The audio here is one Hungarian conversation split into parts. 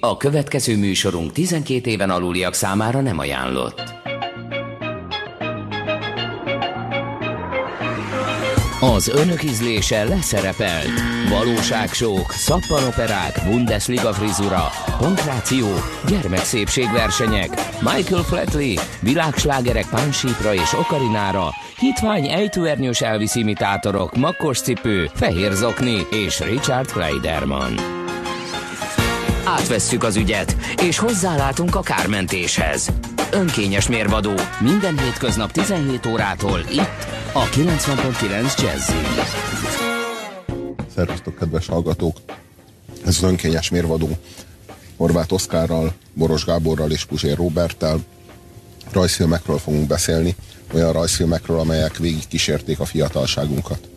A következő műsorunk 12 éven aluliak számára nem ajánlott. Az önök ízlése leszerepelt. Valóságsók, szappanoperák, Bundesliga frizura, pankráció, gyermekszépségversenyek, Michael Flatley, világslágerek pánsípra és okarinára, hitvány ejtőernyős Elvis imitátorok, makkos cipő, fehér zokni és Richard Kleiderman. Átvesszük az ügyet, és hozzálátunk a kármentéshez. Önkényes mérvadó minden hétköznap 17 órától itt a 90.9 Jazzy. Szervusztok, kedves hallgatók! Ez az önkényes mérvadó. Horváth Oszkárral, Boros Gáborral és Puzsér Roberttel rajzfilmekről fogunk beszélni. Olyan rajzfilmekről, amelyek végig kísérték a fiatalságunkat.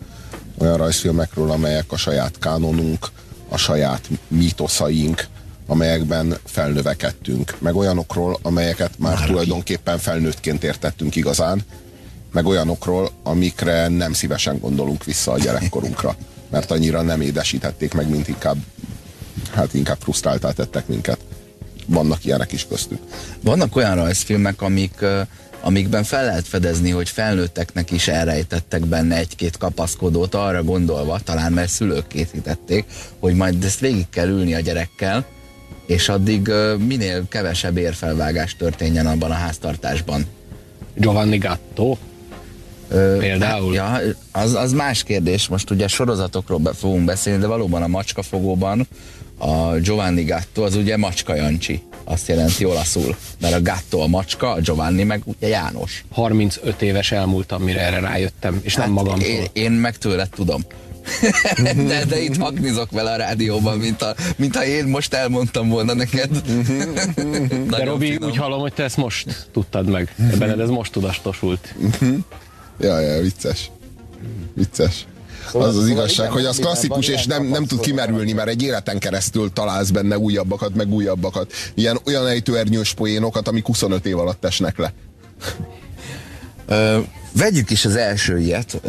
Olyan rajzfilmekről, amelyek a saját kánonunk, a saját mítoszaink, amelyekben felnövekedtünk, meg olyanokról, amelyeket már, már tulajdonképpen felnőttként értettünk igazán, meg olyanokról, amikre nem szívesen gondolunk vissza a gyerekkorunkra, mert annyira nem édesítették meg, mint inkább, hát inkább frusztráltá tettek minket. Vannak ilyenek is köztük. Vannak olyan rajzfilmek, amik, amikben fel lehet fedezni, hogy felnőtteknek is elrejtettek benne egy-két kapaszkodót, arra gondolva, talán mert szülők készítették, hogy majd ezt végig kell ülni a gyerekkel, és addig minél kevesebb érfelvágás történjen abban a háztartásban. Giovanni Gatto? Ö, Például? Ja, az, az más kérdés, most ugye sorozatokról be fogunk beszélni, de valóban a macskafogóban a Giovanni Gatto az ugye Macska Jancsi, azt jelenti olaszul, mert a Gatto a macska, a Giovanni meg ugye János. 35 éves elmúltam, mire erre rájöttem, és hát nem magamtól. Én, én meg tőled tudom. de, de itt haknizok vele a rádióban, mint, a, mint ha én most elmondtam volna neked. de Robi, finom. úgy hallom, hogy te ezt most tudtad meg. Benned ez most tudastosult. ja, ja, vicces. Vicces. Szóval, az az szóval igazság, igen, hogy az klasszikus, és nem, nem tud kimerülni, mert egy életen keresztül találsz benne újabbakat, meg újabbakat. Ilyen olyan ejtőernyős poénokat, amik 25 év alatt esnek le. Vegyük is az első ilyet.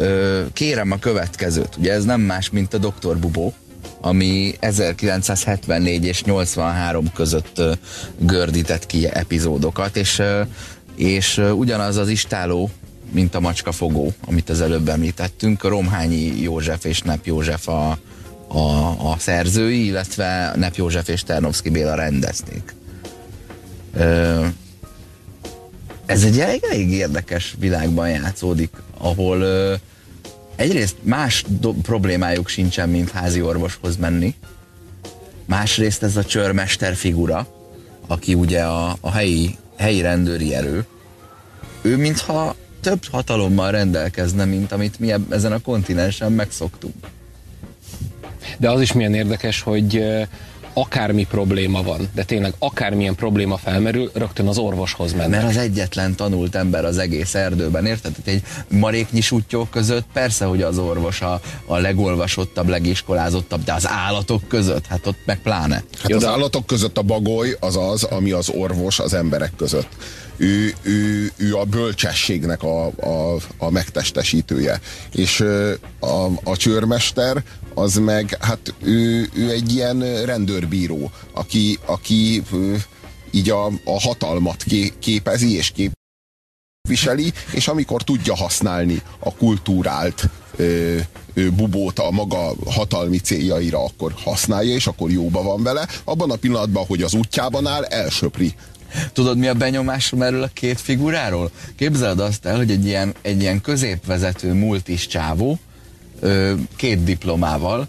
Kérem a következőt. Ugye ez nem más, mint a Dr. Bubó, ami 1974 és 83 között gördített ki epizódokat, és, és ugyanaz az istáló, mint a macskafogó, amit az előbb említettünk. Romhányi József és Nep József a, a, a szerzői, illetve Nep József és Ternovszki Béla rendezték. Ez egy elég, elég érdekes világban játszódik, ahol ö, egyrészt más do- problémájuk sincsen, mint házi orvoshoz menni. Másrészt ez a csörmester figura, aki ugye a, a helyi, helyi rendőri erő, ő mintha több hatalommal rendelkezne, mint amit mi ezen a kontinensen megszoktunk. De az is milyen érdekes, hogy akármi probléma van, de tényleg akármilyen probléma felmerül, rögtön az orvoshoz mennek. Mert az egyetlen tanult ember az egész erdőben, érted? Tehát egy maréknyi sutyók között persze, hogy az orvos a, a legolvasottabb, legiskolázottabb, de az állatok között, hát ott meg pláne. Hát Jó, az de... állatok között a bagoly az az, ami az orvos az emberek között ő, ő, ő a bölcsességnek a, a, a megtestesítője. És a, a csőrmester az meg, hát ő, ő egy ilyen rendőrbíró, aki, aki így a, a hatalmat képezi és képviseli, és amikor tudja használni a kultúrált ö, ö, bubót a maga hatalmi céljaira, akkor használja, és akkor jóba van vele. Abban a pillanatban, hogy az útjában áll, elsöpri Tudod, mi a benyomásom erről a két figuráról? Képzeld azt el, hogy egy ilyen, egy ilyen középvezető multis csávó, két diplomával,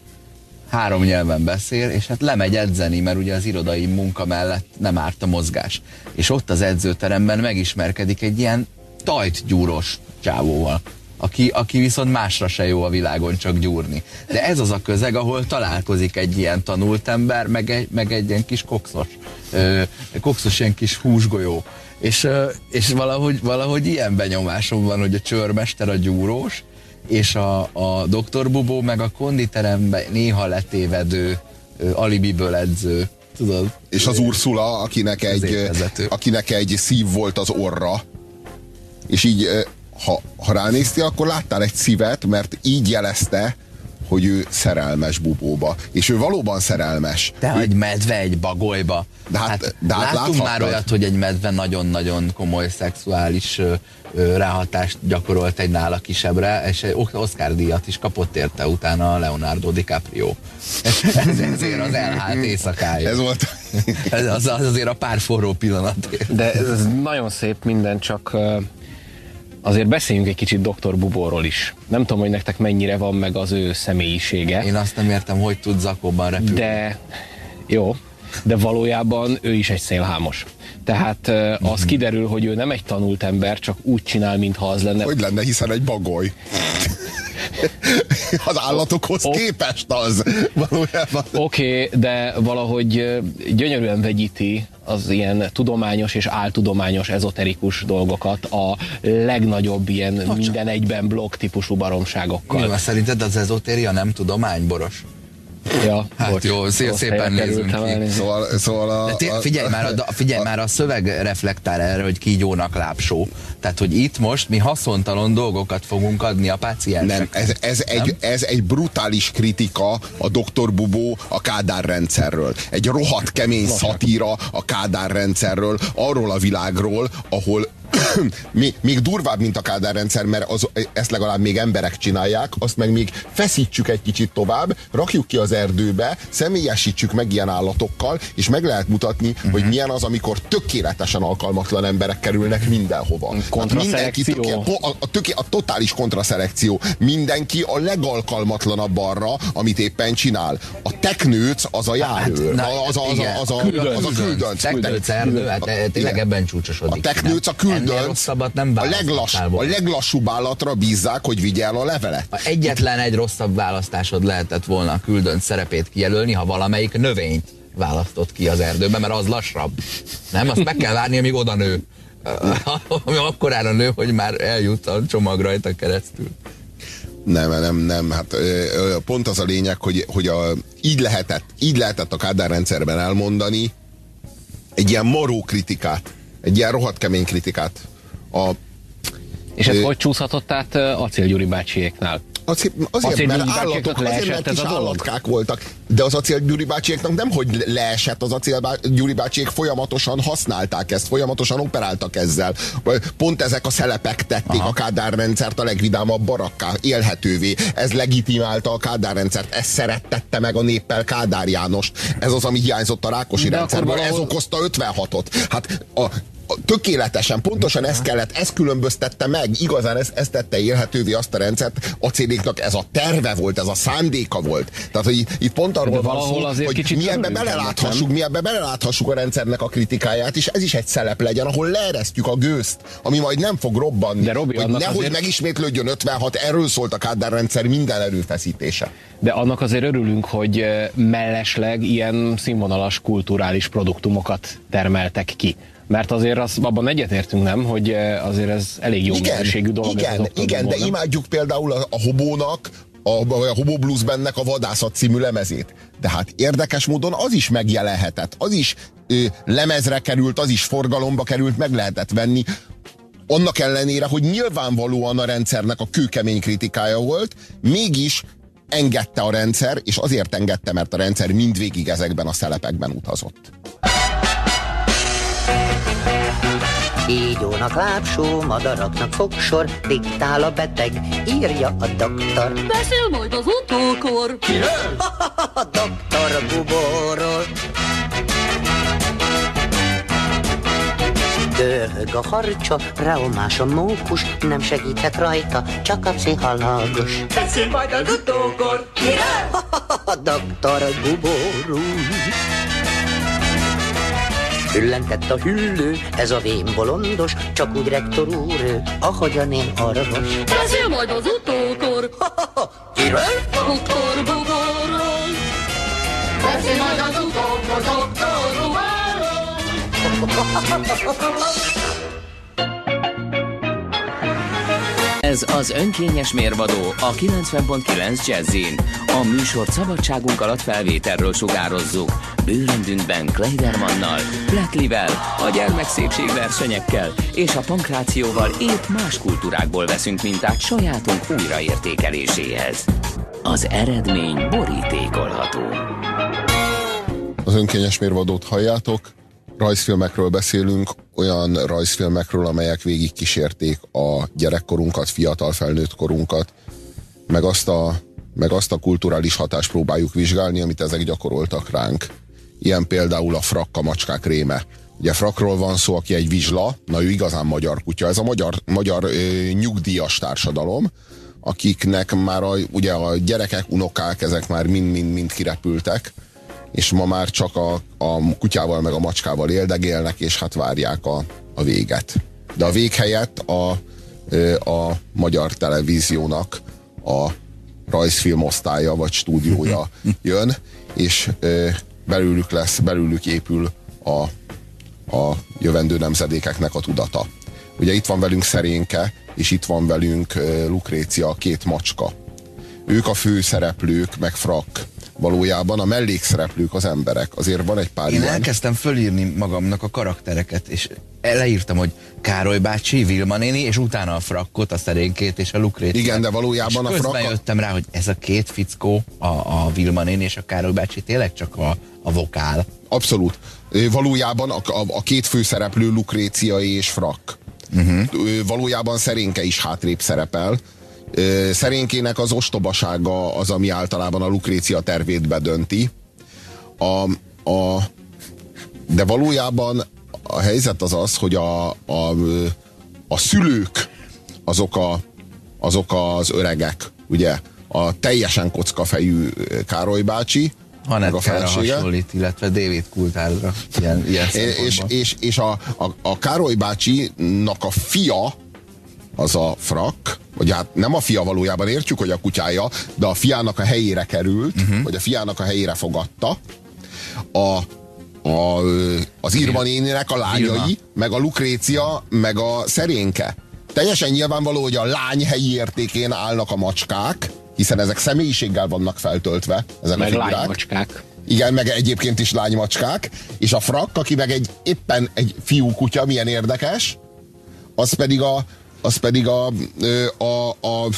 három nyelven beszél, és hát lemegy edzeni, mert ugye az irodai munka mellett nem árt a mozgás. És ott az edzőteremben megismerkedik egy ilyen tajtgyúros csávóval aki, aki viszont másra se jó a világon csak gyúrni. De ez az a közeg, ahol találkozik egy ilyen tanult ember, meg egy, meg egy ilyen kis kokszos, ö, kokszos ilyen kis húsgolyó. És, és valahogy, valahogy ilyen benyomásom van, hogy a csörmester a gyúrós, és a, a doktor Bubó meg a konditeremben néha letévedő, alibiből edző, tudod? És az Ursula, akinek egy, akinek egy szív volt az orra, és így ha, ha ránéztél, akkor láttál egy szívet, mert így jelezte hogy ő szerelmes bubóba. És ő valóban szerelmes. De ő, egy medve egy bagolyba. De hát- hát, de hát láttunk már olyat, hogy egy medve nagyon-nagyon komoly szexuális ö, ö, ráhatást gyakorolt egy nála kisebre, és egy Oscar díjat is kapott érte utána Leonardo DiCaprio. Ez ezért az elhált éjszakája. Ez volt... Ez az, az azért a pár forró pillanat. De ez nagyon szép minden, csak azért beszéljünk egy kicsit Dr. Bubóról is. Nem tudom, hogy nektek mennyire van meg az ő személyisége, Én azt nem értem, hogy tud zakóban repülni. de jó, de valójában ő is egy szélhámos. Tehát az Mhm. kiderül, hogy ő nem egy tanult ember, csak úgy csinál, mintha az lenne. Hogy lenne, hiszen egy bagoly. Az állatokhoz Op. képest az. Valójában. Oké, okay, de valahogy gyönyörűen vegyíti az ilyen tudományos és áltudományos ezoterikus dolgokat a legnagyobb ilyen minden egyben blog típusú baromságokkal. van, szerinted az ezotéria nem tudomány, Boros? Ja, Hát bocs, jó, szé- rossz szépen kerültem ki. Szóval, szóval a, De té- a- figyelj, már a, figyelj már, a szöveg reflektál erre, hogy kígyónak lápsó. Tehát, hogy itt most mi haszontalan dolgokat fogunk adni a páciensnek. Nem, ez, ez, egy, ez egy brutális kritika a Dr. Bubó a Kádár rendszerről. Egy rohadt kemény szatíra a Kádár rendszerről, arról a világról, ahol még, még durvább, mint a Kádár rendszer, mert az, ezt legalább még emberek csinálják, azt meg még feszítsük egy kicsit tovább, rakjuk ki az erdőbe, személyesítsük meg ilyen állatokkal, és meg lehet mutatni, uh-huh. hogy milyen az, amikor tökéletesen alkalmatlan emberek kerülnek mindenhova. Tehát mindenki töké- a, a, töké, a totális kontraszelekció. Mindenki a legalkalmatlanabb arra, amit éppen csinál. A teknőc az a járőr. na, az, a, az, a, az, a, küldönc. az a küldönc. Hát eh, tényleg Igen. ebben csúcsosodik. A teknőc a Nem? Ennél küldönc. Rosszabbat nem a, leglass, a leglassúbb állatra bízzák, hogy vigye el a levelet. Ha Egyetlen egy rosszabb választásod lehetett volna a küldönc szerepét kijelölni, ha valamelyik növényt választott ki az erdőbe, mert az lassabb. Nem, azt meg kell várni, amíg oda nő. Ami akkorára nő, hogy már eljut a csomag rajta keresztül. Nem, nem, nem. Hát pont az a lényeg, hogy, hogy a, így, lehetett, így lehetett a Kádár rendszerben elmondani egy ilyen maró kritikát, egy ilyen rohadt kemény kritikát. A, És ez Ö- hogy csúszhatott át Acél Gyuri bácsiéknál? Azért, azért, Azért mert állatok, azért, mert kis állatkák voltak. De az acél Gyuri bácsiéknak nem, hogy leesett az acél Gyuri bácsiék, folyamatosan használták ezt, folyamatosan operáltak ezzel. Pont ezek a szelepek tették Aha. a Kádár rendszert a legvidámabb barakká, élhetővé. Ez legitimálta a Kádár rendszert, ez szerettette meg a néppel Kádár Jánost. Ez az, ami hiányzott a Rákosi De rendszerből, valahol- ez okozta 56-ot. Hát a, tökéletesen, pontosan ez kellett, ez különböztette meg, igazán ez, ez tette élhetővé azt a rendszert, a céléknak ez a terve volt, ez a szándéka volt. Tehát, hogy itt, pont arról van szó, hogy mi ebbe beleláthassuk, mi ebbe beleláthassuk a rendszernek a kritikáját, és ez is egy szelep legyen, ahol leeresztjük a gőzt, ami majd nem fog robbanni. De Robi, hogy nehogy azért- megismétlődjön 56, erről szólt a Kádár rendszer minden erőfeszítése. De annak azért örülünk, hogy ö, mellesleg ilyen színvonalas kulturális produktumokat termeltek ki. Mert azért az, abban egyetértünk, nem, hogy ö, azért ez elég jó minőségű dolog. ez igen, Dr. igen, de imádjuk például a, a Hobónak, a, vagy a Hobo Blues Bandnek a Vadászat című lemezét. De hát érdekes módon az is megjelenhetett, az is ö, lemezre került, az is forgalomba került, meg lehetett venni. Annak ellenére, hogy nyilvánvalóan a rendszernek a kőkemény kritikája volt, mégis engedte a rendszer, és azért engedte, mert a rendszer mindvégig ezekben a szelepekben utazott. Kígyónak lábsó, madaraknak fogsor, diktál a beteg, írja a doktor. Beszél majd az utókor. A doktor buborról. Dörög a harcsa, reomás a mókus, nem segíthet rajta, csak a pszichalagos. Beszél majd az utókor. A doktor buború. Hüllentett a hüllő, ez a vén bolondos, csak úgy rektor úr, ahogyan én orvos. Beszél majd az utókor. Kiről? Doktor Bugorról. Beszél majd az utókor, doktor Bugorról. Ez az önkényes mérvadó a 90.9 Jazzin. A műsort szabadságunk alatt felvételről sugározzuk. Bőröndünkben Kleidermannal, Blacklivel, a gyermekszépségversenyekkel és a pankrációval épp más kultúrákból veszünk mintát sajátunk újraértékeléséhez. az eredmény borítékolható. Az önkényes mérvadót halljátok, rajzfilmekről beszélünk, olyan rajzfilmekről, amelyek végigkísérték a gyerekkorunkat, fiatal felnőtt korunkat, meg azt a, meg azt a kulturális hatást próbáljuk vizsgálni, amit ezek gyakoroltak ránk. Ilyen például a frakka macskák réme. Ugye frakról van szó, aki egy vizsla, na ő igazán magyar kutya. Ez a magyar, magyar ö, nyugdíjas társadalom, akiknek már a, ugye a gyerekek, unokák, ezek már mind-mind-mind kirepültek, és ma már csak a, a kutyával meg a macskával éldegélnek, és hát várják a, a véget. De a vég helyett a, a magyar televíziónak a rajzfilm osztálya vagy stúdiója jön, és ö, belőlük lesz, belőlük épül a, a jövendő nemzedékeknek a tudata. Ugye itt van velünk Szerénke, és itt van velünk Lukrécia, a két macska. Ők a fő szereplők, meg frak. Valójában a mellékszereplők az emberek. Azért van egy pár Én ilyen. elkezdtem fölírni magamnak a karaktereket, és leírtam, hogy Károly bácsi, Vilma néni, és utána a frakkot, a szerénkét és a lukrécet. Igen, de valójában és a frakka- jöttem rá, hogy ez a két fickó, a, a Vilma néni és a Károly bácsi tényleg csak a, a vokál. Abszolút. Valójában a, a, a két főszereplő Lukrécia és Frak. Uh-huh. Valójában Szerénke is hátrébb szerepel. Szerénkének az ostobasága az, ami általában a Lukrécia tervét bedönti. A, a, de valójában a helyzet az az, hogy a, a, a szülők azok, a, azok az öregek, ugye, a teljesen kockafejű Károly bácsi, meg a felesége. hasonlít, illetve David Kultárra. Ilyen, ilyen És, és, és a, a, a Károly bácsinak a fia, az a frak, vagy hát nem a fia valójában, értjük, hogy a kutyája, de a fiának a helyére került, uh-huh. vagy a fiának a helyére fogadta. A, a, az Irma néninek a lányai, Vilma. meg a Lukrécia, meg a Szerénke. Teljesen nyilvánvaló, hogy a lány helyi értékén állnak a macskák, hiszen ezek személyiséggel vannak feltöltve, ezek Meg a figurák. lánymacskák. Igen, meg egyébként is lánymacskák, és a frak, aki meg egy éppen egy fiú kutya, milyen érdekes, az pedig a, az pedig a, a, a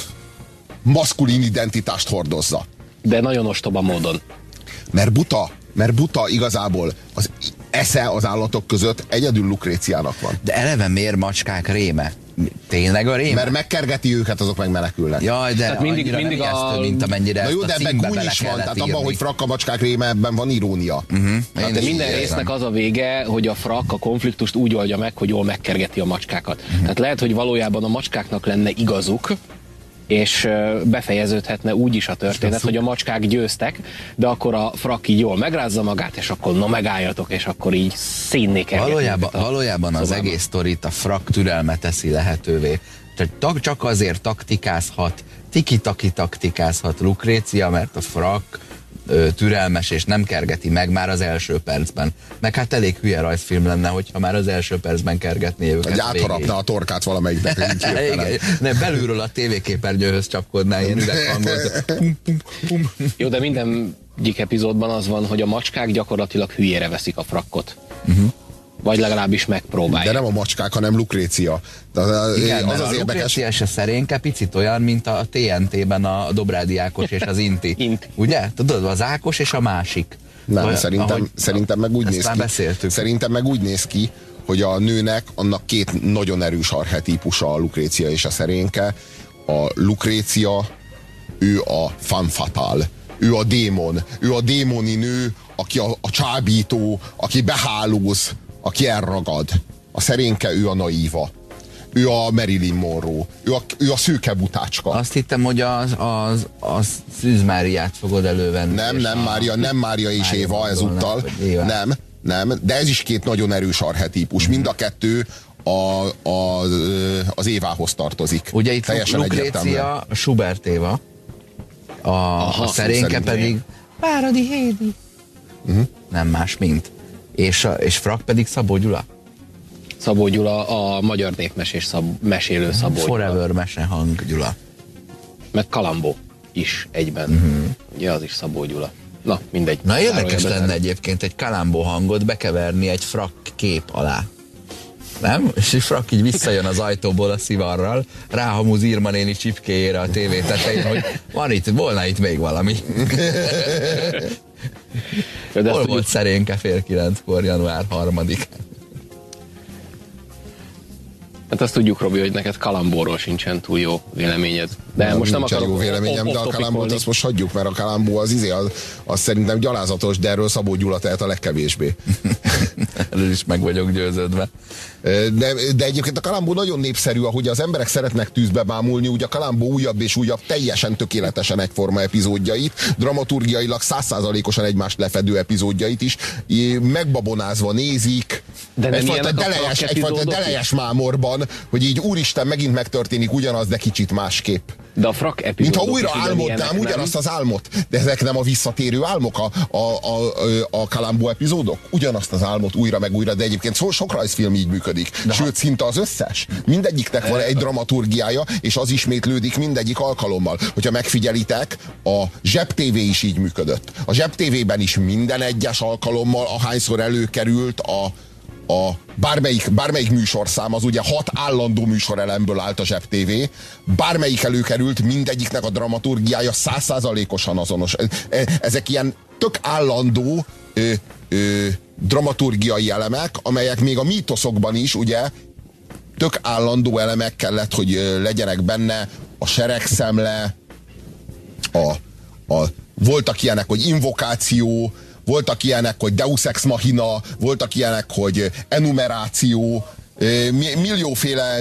maszkulin identitást hordozza. De nagyon ostoba módon. Mert buta, mert buta igazából az esze az állatok között egyedül Lukréciának van. De eleve miért macskák réme? Tényleg a réme? Mert megkergeti őket, azok meg menekülnek. Jaj, de Tehát mindig- mindig a- mint amennyire Na jó, de ebben gúny is van, tehát abban, hogy frakkamacskák réme, ebben van irónia. Uh-huh. Is minden így résznek érzem. az a vége, hogy a frak a konfliktust úgy oldja meg, hogy jól megkergeti a macskákat. Tehát lehet, hogy valójában a macskáknak lenne igazuk, és befejeződhetne úgy is a történet, hogy a macskák győztek, de akkor a frak így jól megrázza magát, és akkor no megálljatok, és akkor így színné kergeti Valójában, valójában az szobában. egész sztorit a frak türelme teszi lehetővé. Csak, tak- csak azért taktikázhat, tiki-taki taktikázhat Lukrécia, mert a frak ö, türelmes és nem kergeti meg már az első percben. Meg hát elég hülye rajzfilm lenne, hogyha már az első percben kergetné őket. Egy átharapná a torkát valamelyiknek. ne, belülről a tévéképernyőhöz csapkodná ilyen üveghangot. Jó, de minden egyik epizódban az van, hogy a macskák gyakorlatilag hülyére veszik a frakkot. Vagy legalábbis megpróbálják. De nem a macskák, hanem Lukrécia. De az, Igen, az, az a érdekes. Lukrécia és a szerénke picit olyan, mint a TNT-ben a Dobrádi Ákos és az Inti. Inti. Ugye? Tudod, az Ákos és a másik. Nem, Vagy- szerintem, ahogy- szerintem meg úgy néz ki. beszéltük. Szerintem meg úgy néz ki, hogy a nőnek annak két nagyon erős archetípusa a Lukrécia és a szerénke. A Lukrécia, ő a fan fatale, ő a démon, ő a démoni nő, aki a, a csábító, aki behálóz, aki elragad. A szerénke, ő a naíva. Ő a Marilyn Monroe. Ő a, ő a szőke butácska. Azt hittem, hogy az, az, az Szűz Máriát fogod elővenni. Nem, nem a- Mária, nem Mária és Mária Éva ezúttal. Éva. Nem, nem, de ez is két nagyon erős archetípus. Mind a kettő a, a, az Évához tartozik. Ugye itt Teljesen. Lukrécia Schubert Éva, a, a szerénke pedig Váradi Hédi. Mhm. Nem más, mint. És, a, és Frak pedig Szabó Gyula. Szabó Gyula a magyar népmesés szab, mesélő Szabó Gyula. Forever mesehang Gyula. Meg Kalambó is egyben. Uh-huh. Ugye az is Szabó Gyula. Na, mindegy. Na érdekes lenne zárom. egyébként egy kalambó hangot bekeverni egy frak kép alá. Nem? És a frak így visszajön az ajtóból a szivarral, ráhamúz Irma néni csipkéjére a tévé tetején, hogy van itt, volna itt még valami. De Hol volt szerénke fél kilenckor, január harmadik? hát azt tudjuk, Robi, hogy neked Kalambóról sincsen túl jó véleményed. De most nem akarok jó véleményem, de a. Kalambót azt most hagyjuk, mert a Kalambó az izé, az, az szerintem gyalázatos, de erről Szabó Gyula tehet a legkevésbé. Erről is meg vagyok győződve. De, de egyébként a Kalambó nagyon népszerű, ahogy az emberek szeretnek tűzbe bámulni, ugye a Kalambó újabb és újabb, teljesen tökéletesen egyforma epizódjait, dramaturgiailag százszázalékosan egymást lefedő epizódjait is megbabonázva nézik, De nem egyfajta delejes, egyfajta delejes mámorban, hogy így úristen, megint megtörténik ugyanaz, de kicsit másképp. De a frak Mintha újra álmodnám ugyanazt az álmot. De ezek nem a visszatérő álmok, a, a, a, a Kalambó epizódok? Ugyanazt az álmot újra meg újra, de egyébként so, sok rajzfilm így működik. De Sőt, szinte az összes. Mindegyiknek van egy dramaturgiája, és az ismétlődik mindegyik alkalommal. Hogyha megfigyelitek, a Zseb TV is így működött. A Zseb TV-ben is minden egyes alkalommal, ahányszor előkerült a a bármelyik, bármelyik műsorszám, az ugye hat állandó műsorelemből állt a Zseb TV, bármelyik előkerült, mindegyiknek a dramaturgiája százszázalékosan azonos. E- e- Ezek ilyen tök állandó ö, ö, dramaturgiai elemek, amelyek még a mítoszokban is ugye tök állandó elemek kellett, hogy legyenek benne, a seregszemle, a, a, voltak ilyenek, hogy invokáció, voltak ilyenek, hogy deus ex machina, voltak ilyenek, hogy enumeráció, millióféle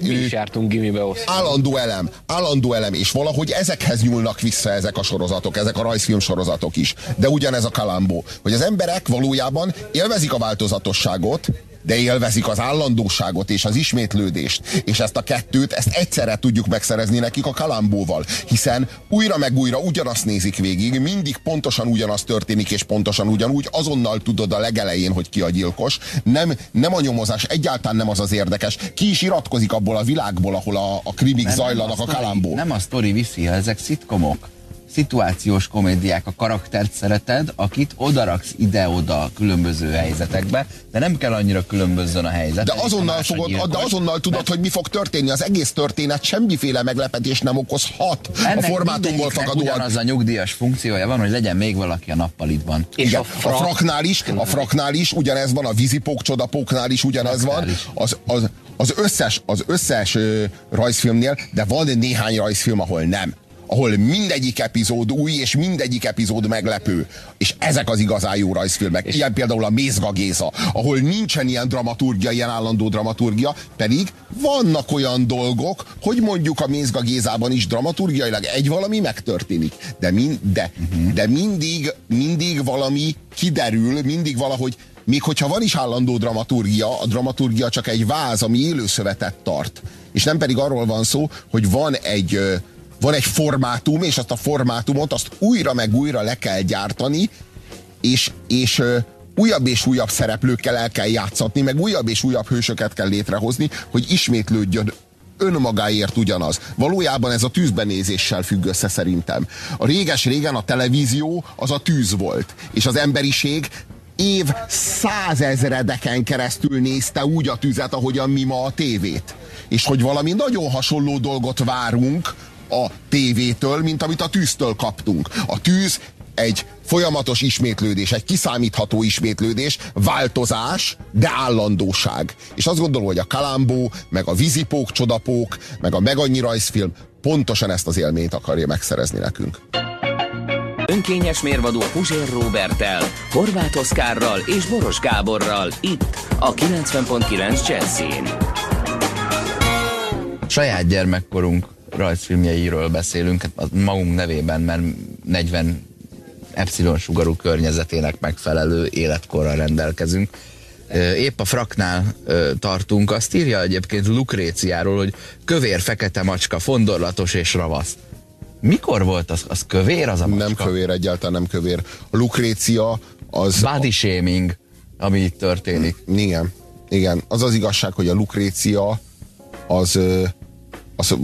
Mi is jártunk gimibe osz. állandó elem, állandó elem, és valahogy ezekhez nyúlnak vissza ezek a sorozatok, ezek a rajzfilm sorozatok is. De ugyanez a kalambó, hogy az emberek valójában élvezik a változatosságot, de élvezik az állandóságot és az ismétlődést. És ezt a kettőt, ezt egyszerre tudjuk megszerezni nekik a kalambóval. Hiszen újra meg újra ugyanazt nézik végig, mindig pontosan ugyanaz történik, és pontosan ugyanúgy, azonnal tudod a legelején, hogy ki a gyilkos. Nem, nem a nyomozás, egyáltalán nem az az érdekes. Ki is iratkozik abból a világból, ahol a, a krimik Nem, zajlanak nem a sztori- kalambó. Nem a sztori viszi, ezek szitkomok. Szituációs komédiák, a karaktert szereted, akit odaraksz ide-oda különböző helyzetekbe, de nem kell annyira különbözzön a helyzet. De azonnal, a fogod, gyilkos, de azonnal tudod, mert hogy mi fog történni. Az egész történet semmiféle meglepetés nem okozhat. A ennek formátumból mindegyiknek fakadóan. ugyanaz a nyugdíjas funkciója van, hogy legyen még valaki a nappalitban. És Igen, a a, frak- fraknál is, a fraknál is ugyanez van, a vízipók, csodapóknál is ugyanez Fraknál van. is. Az, az, az összes, az összes ö, rajzfilmnél, de van néhány rajzfilm, ahol nem ahol mindegyik epizód új, és mindegyik epizód meglepő. És ezek az igazán jó rajzfilmek. És ilyen például a Mézga Géza, ahol nincsen ilyen dramaturgia, ilyen állandó dramaturgia, pedig vannak olyan dolgok, hogy mondjuk a Mézga Gézában is dramaturgiailag egy valami megtörténik. De, min, de, uh-huh. de mindig, mindig valami kiderül, mindig valahogy még hogyha van is állandó dramaturgia, a dramaturgia csak egy váz, ami élőszövetet tart. És nem pedig arról van szó, hogy van egy, van egy formátum, és azt a formátumot azt újra meg újra le kell gyártani, és, és újabb és újabb szereplőkkel el kell játszatni, meg újabb és újabb hősöket kell létrehozni, hogy ismétlődjön önmagáért ugyanaz. Valójában ez a tűzbenézéssel függ össze szerintem. A réges-régen a televízió az a tűz volt, és az emberiség év százezredeken keresztül nézte úgy a tüzet, ahogyan mi ma a tévét. És hogy valami nagyon hasonló dolgot várunk a tévétől, mint amit a tűztől kaptunk. A tűz egy folyamatos ismétlődés, egy kiszámítható ismétlődés, változás, de állandóság. És azt gondolom, hogy a Kalambó, meg a Vizipók, Csodapók, meg a Megannyi rajzfilm pontosan ezt az élményt akarja megszerezni nekünk. Önkényes mérvadó Puzsér Robertel, Horváth Oszkárral és Boros Gáborral itt a 90.9 Jazzin. Saját gyermekkorunk rajzfilmjeiről beszélünk, hát a magunk nevében, mert 40 epsilon sugarú környezetének megfelelő életkorral rendelkezünk. Épp a fraknál tartunk, azt írja egyébként Lukréciáról, hogy kövér, fekete macska, fondorlatos és ravasz. Mikor volt az, az kövér az a macska? Nem kövér, egyáltalán nem kövér. A Lukrécia az... Body shaming, ami itt történik. Igen, igen. Az az igazság, hogy a Lukrécia az, az,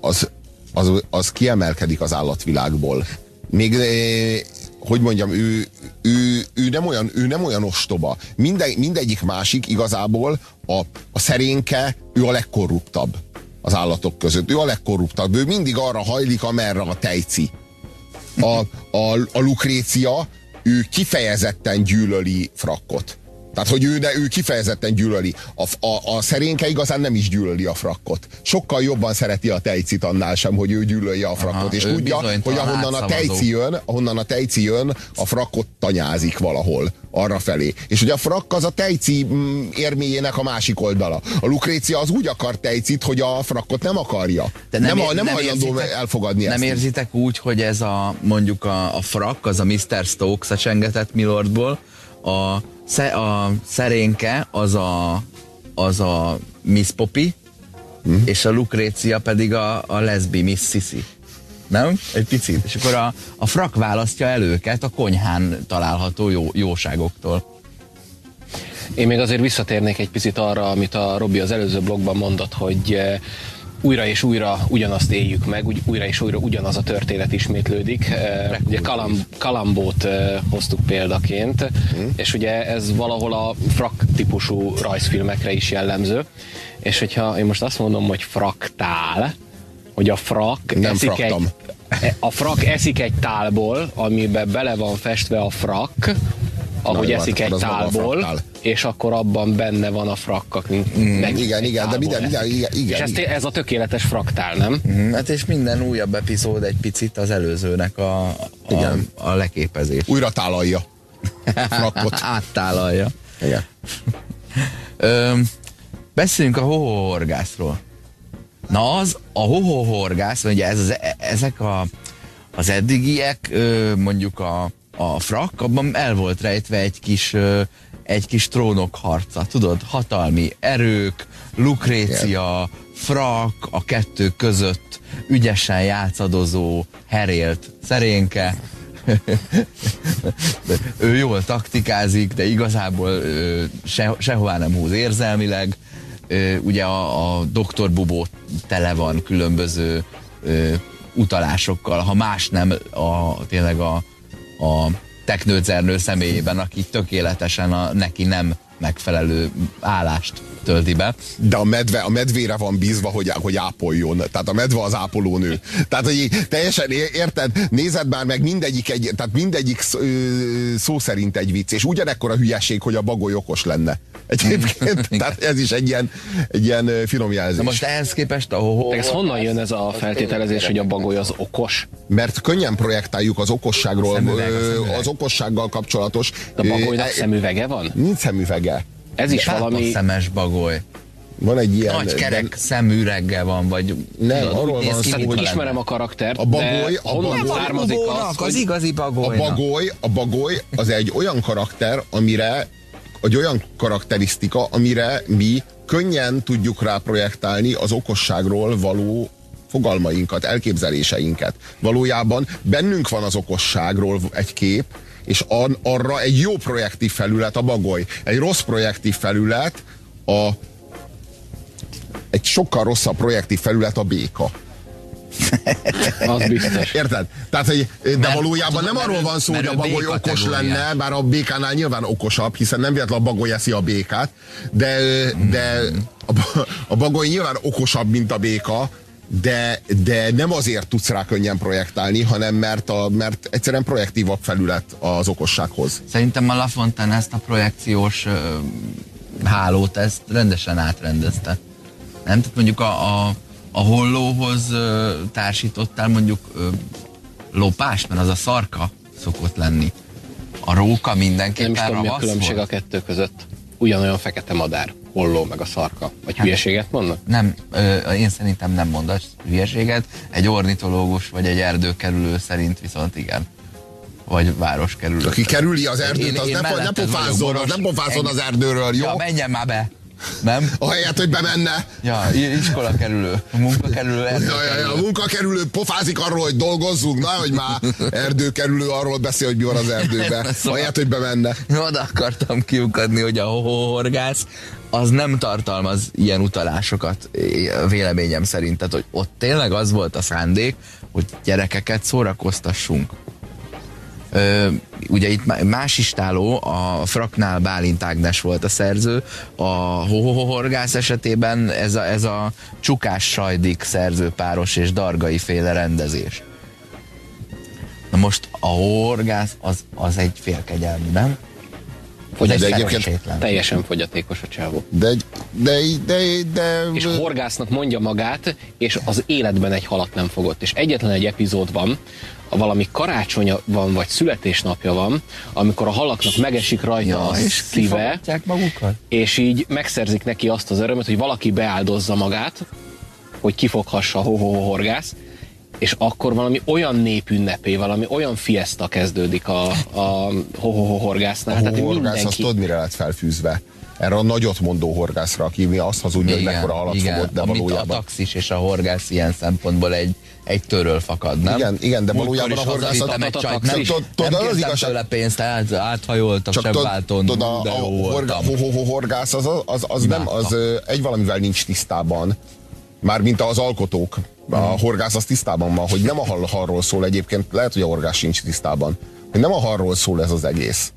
az, az, az kiemelkedik az állatvilágból. Még ö, hogy mondjam, ő, ő, ő, nem olyan, ő nem olyan ostoba. Minden, mindegyik másik igazából a, a szerénke, ő a legkorruptabb az állatok között. Ő a legkorruptabb. Ő mindig arra hajlik, amerre a tejci. A, a, a Lukrécia, ő kifejezetten gyűlöli frakkot. Tehát, hogy ő, de ő kifejezetten gyűlöli. A, a, a szerénke igazán nem is gyűlöli a frakkot. Sokkal jobban szereti a tejcit annál sem, hogy ő gyűlölje a frakkot. Aha, és tudja, hogy ahonnan a tejci jön, ahonnan a tejci jön, a frakkot tanyázik valahol, arra felé. És hogy a frakk az a tejci mm, érméjének a másik oldala. A Lukrécia az úgy akar tejcit, hogy a frakkot nem akarja. De nem, ér- a, nem, hajlandó érzitek- elfogadni Nem ezt. érzitek úgy, hogy ez a mondjuk a, a frak, az a Mr. Stokes a csengetett Milordból, a, a szerénke az a, az a Miss Poppy, Hm? és a Lukrécia pedig a, a lesbi Miss Sissy. Nem? Egy picit. És akkor a, a frak választja el őket a konyhán található jó, jóságoktól. Én még azért visszatérnék egy picit arra, amit a Robi az előző blogban mondott, hogy eh, újra és újra ugyanazt éljük meg, úgy, újra és újra ugyanaz a történet ismétlődik. Eh, Ugye Kalam, Kalambót eh, hoztuk példaként, és ugye ez valahol a frak típusú rajzfilmekre is jellemző, és hogyha én most azt mondom, hogy fraktál, hogy a frak Nem eszik fraktam. egy, a frak eszik egy tálból, amiben bele van festve a frak, ahogy hát eszik egy maga a tálból. És akkor abban benne van a frakkak. meg igen, igen, de minden- minden- igen, igen, És ez, igen. ez a tökéletes fraktál, nem? Mm, Hát és minden újabb epizód egy picit az előzőnek a, a, Igen. a leképezés. Újra tálalja. Frakkot. Áttálalja. Igen. Ö, beszéljünk a hohohorgászról. Na az, a hohohorgász, ugye ez az, ezek a, az eddigiek, mondjuk a, a frak, abban el volt rejtve egy kis, egy kis trónok harca, tudod, hatalmi erők, Lukrécia, frak, a kettő között ügyesen játszadozó, herélt szerénke, ő jól taktikázik, de igazából ö, se, sehová nem húz érzelmileg. Ö, ugye a, a doktor Bubó tele van különböző ö, utalásokkal, ha más nem a, tényleg a, a teknőzernő személyében, aki tökéletesen a neki nem megfelelő állást tölti be. De a medve, a medvére van bízva, hogy, hogy ápoljon. Tehát a medve az ápolónő. Tehát, hogy így teljesen érted, nézed már meg mindegyik, egy, tehát mindegyik szó, szó szerint egy vicc, és ugyanekkor a hülyeség, hogy a bagoly okos lenne. Egyébként, tehát ez is egy ilyen, egy ilyen finom jelzés. Na most ehhez képest a. De ez honnan jön ez a feltételezés, hogy a bagoly az okos? Mert könnyen projektáljuk az okosságról, Szemüveg, a szemüveg. az okossággal kapcsolatos. De a bagolynak ö, szemüvege van? Nincs szemüvege. Ez is valami... szemes bagoly. Van egy ilyen... Nagy kerek de- szemüreggel van, vagy... Nem, tudod, arról van szó, hogy-. Ismerem a karaktert, A bagoly- de a honnan bagoly- származik az, az hogy igazi A bagolynak. bagoly, a bagoly az egy olyan karakter, amire egy olyan karakterisztika, amire mi könnyen tudjuk rá projektálni az okosságról való fogalmainkat, elképzeléseinket. Valójában bennünk van az okosságról egy kép, és ar- arra egy jó projektív felület a bagoly. Egy rossz projektív felület a egy sokkal rosszabb projektív felület a béka. az biztos. Érted? Tehát, hogy, de Mert- valójában nem arról van szó, hogy a bagoly okos lenne, bár a békánál nyilván okosabb, hiszen nem véletlen a bagoly eszi a békát, de, de a, a bagoly nyilván okosabb, mint a béka, de, de nem azért tudsz rá könnyen projektálni, hanem mert, a, mert egyszerűen projektívabb felület az okossághoz. Szerintem a Lafontaine ezt a projekciós ö, hálót ezt rendesen átrendezte. Nem? Tehát mondjuk a, a, a hollóhoz ö, társítottál mondjuk ö, lopást, mert az a szarka szokott lenni. A róka Nem is mindenképpen tudom, mi a különbség a volt? kettő között. Ugyanolyan fekete madár, holló meg a szarka. Vagy Hát- hülyeséget mondnak? Nem, ö, én szerintem nem mondasz hülyeséget. Egy ornitológus vagy egy erdőkerülő szerint viszont igen. Vagy városkerülő. Aki kerüli az Én- erdőt, az én ne, ne pofázzon, az nem pofázzon az erdőről, jó? Ja, menjen már be! Nem? Ahelyett, hogy bemenne. Ja, iskola kerülő, munka kerülő, erdő Ja, ja, ja, munkakerülő pofázik arról, hogy dolgozzunk, na, hogy már erdőkerülő arról beszél, hogy mi van az erdőben. Szóval- Ahelyett, hogy bemenne. Oda akartam kiukadni, hogy a hohohorgász az nem tartalmaz ilyen utalásokat véleményem szerint. Tehát, hogy ott tényleg az volt a szándék, hogy gyerekeket szórakoztassunk. Ö, ugye itt má- más istáló, a Fraknál Bálint Ágnes volt a szerző, a Hohohorgász esetében ez a, ez a Csukás Sajdik szerzőpáros és Dargai féle rendezés. Na most a horgász az, az egy félkegyelmű, nem? Egy De egyébként-. Teljesen fogyatékos a csávó. De, egy- de, de, de, És horgásznak mondja magát, és az életben egy halat nem fogott. És egyetlen egy epizód van, valami karácsonya van, vagy születésnapja van, amikor a halaknak megesik rajta Ja, a és szíve, magukat? és így megszerzik neki azt az örömöt, hogy valaki beáldozza magát, hogy kifoghassa a ho horgász, és akkor valami olyan népünnepé, valami olyan fiesta kezdődik a, a ho horgásznál. a Tehát hogy horgász, azt mindenki... tudod, mire lett felfűzve? Erre a nagyot mondó horgászra, aki mi azt hazudja, hogy mekkora halat fogott, de amit a valójában... taxis és a horgász ilyen szempontból egy, egy töröl fakad, nem? Igen, igen, de valójában a horgászat- egy csajt, Nem, nem az igazság- tőle pénzt, át, áthajolt a Csak a, de a jó horga, voltam. ho, ho, ho, horgász az, az, az, nem, az egy valamivel nincs tisztában. Mármint az alkotók. A horgász az tisztában van, hogy nem a hal, halról szól egyébként, lehet, hogy a horgász sincs tisztában. Hogy nem a halról szól ez az egész,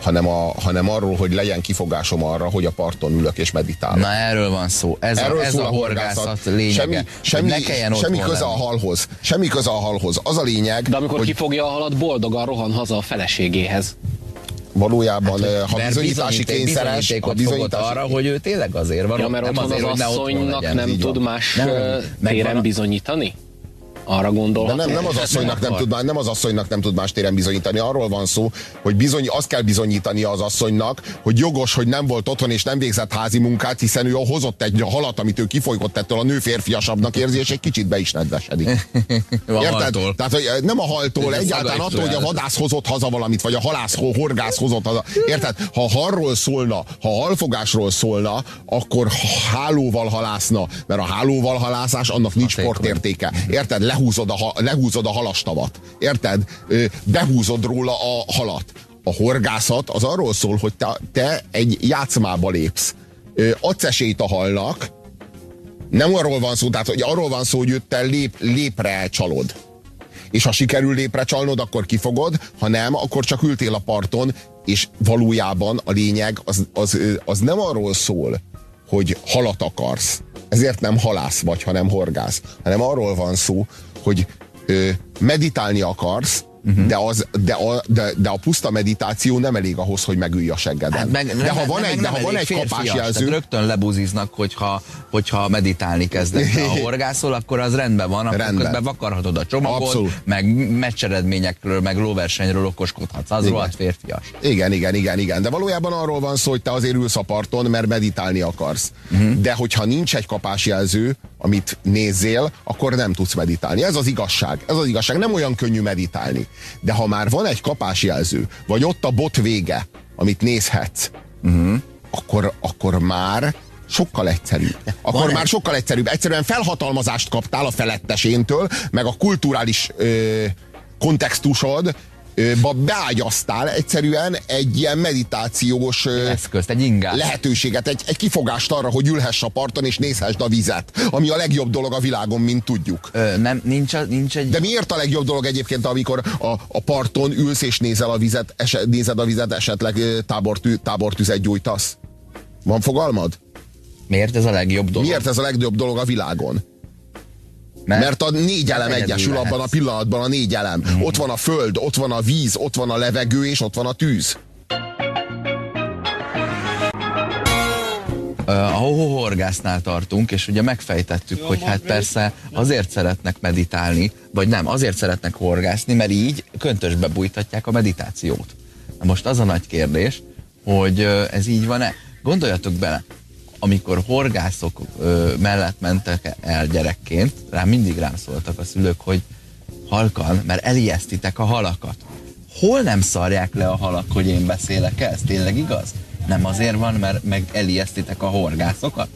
hanem, a, hanem arról, hogy legyen kifogásom arra, hogy a parton ülök és meditálok. Na erről van szó. Ez Erről a, ez szól a horgászat lényege. Semmi, semmi, ne kelljen semmi köze a lenni. halhoz. Semmi köze a halhoz. Az a lényeg, De amikor hogy kifogja a halat, boldogan rohan haza a feleségéhez. valójában, hát, ha bizonyítási kényszeres, a bizonyítékot fogott bizonyítási... arra, hogy ő tényleg azért van, Ja, mert nem azért, az asszonynak nem így tud más Nem, téren van a- bizonyítani? Arra gondolhat. De nem, nem az asszonynak nem, tud, nem az asszonynak nem tud más téren bizonyítani. Arról van szó, hogy bizony, azt kell bizonyítania az asszonynak, hogy jogos, hogy nem volt otthon és nem végzett házi munkát, hiszen ő hozott egy halat, amit ő kifolygott ettől a nő férfiasabbnak érzi, és egy kicsit be is nedvesedik. Érted? Tehát hogy nem a haltól, egyáltalán attól, hogy a vadász hozott haza valamit, vagy a halász, ho- horgász hozott haza. Érted? Ha halról szólna, ha halfogásról szólna, akkor hálóval halászna, mert a hálóval halászás annak nincs sportértéke. Érted? Lehúzod a, lehúzod a halastavat. Érted? Behúzod róla a halat. A horgászat az arról szól, hogy te, te egy játszmába lépsz. Adsz esélyt a halnak, nem arról van szó, tehát hogy arról van szó, hogy őt te lép, lépre csalod. És ha sikerül lépre csalnod, akkor kifogod, ha nem, akkor csak ültél a parton, és valójában a lényeg az, az, az nem arról szól, hogy halat akarsz. Ezért nem halász vagy, hanem horgász. Hanem arról van szó, hogy ö, meditálni akarsz, uh-huh. de, az, de, a, de, de a puszta meditáció nem elég ahhoz, hogy megülj a seggeden. Hát meg, de ha van egy, de ha van egy kapásjelző, rögtön lebuziznak, hogyha, hogyha meditálni kezdek a horgászol, akkor az rendben van, akkor Rendben. közben vakarhatod a csomagot, Abszolút. meg meccseredményekről, meg lóversenyről okoskodhatsz, az rohadt férfias. Igen, igen, igen, igen. De valójában arról van szó, hogy te azért ülsz a parton, mert meditálni akarsz. Uh-huh. De hogyha nincs egy kapásjelző, amit nézzél, akkor nem tudsz meditálni. Ez az igazság. Ez az igazság. Nem olyan könnyű meditálni. De ha már van egy kapásjelző, vagy ott a bot vége, amit nézhetsz, uh-huh. akkor, akkor már sokkal egyszerűbb. Akkor van már egy- sokkal egyszerűbb. Egyszerűen felhatalmazást kaptál a feletteséntől, meg a kulturális ö, kontextusod, beágyaztál egyszerűen egy ilyen meditációs Eszközt, egy ingát. lehetőséget, egy, egy kifogást arra, hogy ülhess a parton és nézhessd a vizet, ami a legjobb dolog a világon, mint tudjuk. Ö, nem, nincs, a- nincs egy... De miért a legjobb dolog egyébként, amikor a, a parton ülsz és nézel a vizet, eset, nézed a vizet, esetleg tábortű, tábortüzet gyújtasz? Van fogalmad? Miért ez a legjobb dolog? Miért ez a legjobb dolog a világon? Mert, Mert a négy elem egyesül lehetsz. abban a pillanatban, a négy elem. Mhm. Ott van a föld, ott van a víz, ott van a levegő, és ott van a tűz. A horgásznál tartunk, és ugye megfejtettük, hogy hát persze azért szeretnek meditálni, vagy nem, azért szeretnek horgászni, mert így köntösbe bújtatják a meditációt. Na most az a nagy kérdés, hogy ez így van-e? Gondoljatok bele, amikor horgászok ö, mellett mentek el gyerekként, rám mindig rám szóltak a szülők, hogy halkan, mert elijesztitek a halakat. Hol nem szarják le a halak, hogy én beszélek -e? Ez tényleg igaz? Nem azért van, mert meg elijesztitek a horgászokat?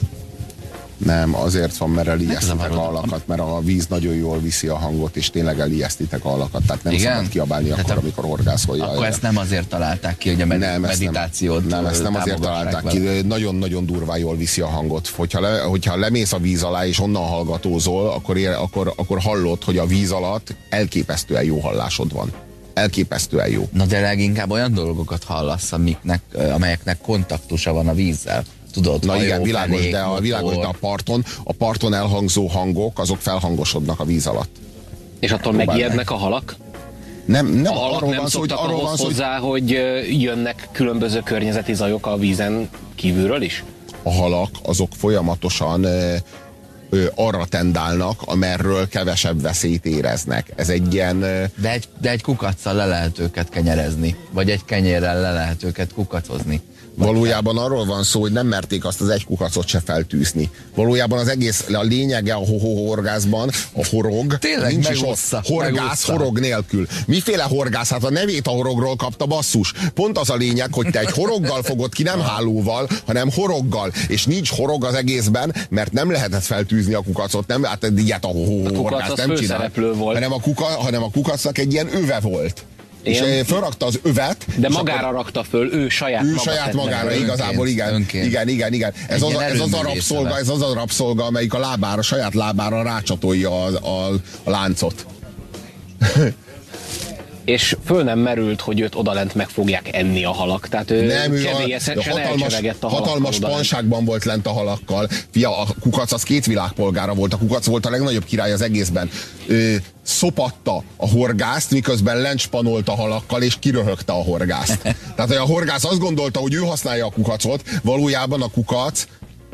Nem, azért van, mert elijesztitek a alakat, mert a víz nagyon jól viszi a hangot, és tényleg elijesztitek a alakat. Tehát nem Igen? szabad kiabálni Tehát akkor, amikor horgászol. Akkor ezt nem azért találták ki, hogy a med- nem, ezt meditációt nem, nem, ezt nem azért találták vele. ki, nagyon-nagyon durván jól viszi a hangot. Hogyha, le, hogyha lemész a víz alá, és onnan hallgatózol, akkor, ér, akkor, akkor hallod, hogy a víz alatt elképesztően jó hallásod van. elképesztően jó. Na de leginkább olyan dolgokat hallasz, amiknek, amelyeknek kontaktusa van a vízzel. Tudod, Na igen, világos, fenék, de a motor. világos, de a parton, a parton elhangzó hangok, azok felhangosodnak a víz alatt. És attól Próbálj megijednek a halak? Nem, nem A halak arról nem van szó, hogy arról van szó, hogy hozzá, hogy jönnek különböző környezeti zajok a vízen kívülről is? a halak azok folyamatosan ö, ö, arra tendálnak, amerről kevesebb veszélyt éreznek. Ez egy ilyen... Ö, De egy, de egy kukacsal le lehet őket kenyerezni, vagy egy kenyérrel le lehet őket kukacozni. Valójában arról van szó, hogy nem merték azt az egy kukacot se feltűzni. Valójában az egész, a lényege a ho horgászban, a horog, Tényleg, nincs is ott. Horgász megúszta. horog nélkül. Miféle horgász? Hát a nevét a horogról kapta basszus. Pont az a lényeg, hogy te egy horoggal fogod ki, nem hálóval, hanem horoggal. És nincs horog az egészben, mert nem lehetett feltűzni a kukacot. Nem, hát ilyet a, ho kukac horgász nem csinál. volt. Hanem a, kuka, hanem a kukacnak egy ilyen öve volt. És eh, fölrakta az övet. De magára rakta föl, ő saját ő maga saját magára, meg. igazából igen, önként. igen, igen, igen. Ez az, ez az a rabszolga, ez az a rabszolga, amelyik a lábára, a saját lábára rácsatolja a, a, a láncot. És föl nem merült, hogy őt odalent meg fogják enni a halak. Tehát ő Nem, ő a, csevélyesen hatalmas, a hatalmas panságban volt lent a halakkal. Fia, a kukac az két világpolgára volt. A kukac volt a legnagyobb király az egészben. Ő szopatta a horgászt, miközben lent spanolt a halakkal, és kiröhögte a horgászt. Tehát, hogy a horgász azt gondolta, hogy ő használja a kukacot, valójában a kukac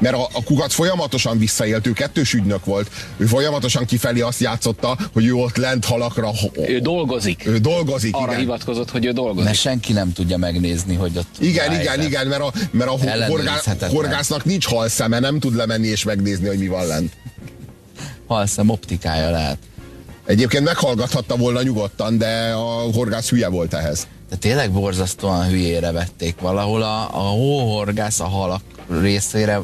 mert a, a kukac folyamatosan visszaélt, ő kettős ügynök volt, ő folyamatosan kifelé azt játszotta, hogy ő ott lent halakra, Ő dolgozik. ő dolgozik, Arra igen. hivatkozott, hogy ő dolgozik. Mert senki nem tudja megnézni, hogy ott Igen, a igen, igen, mert a, mert a horgá, horgásznak nincs halszeme, nem tud lemenni és megnézni, hogy mi van lent. Halszem optikája lehet. Egyébként meghallgathatta volna nyugodtan, de a horgász hülye volt ehhez. De tényleg borzasztóan hülyére vették valahol a, a hóhorgász a halak részére,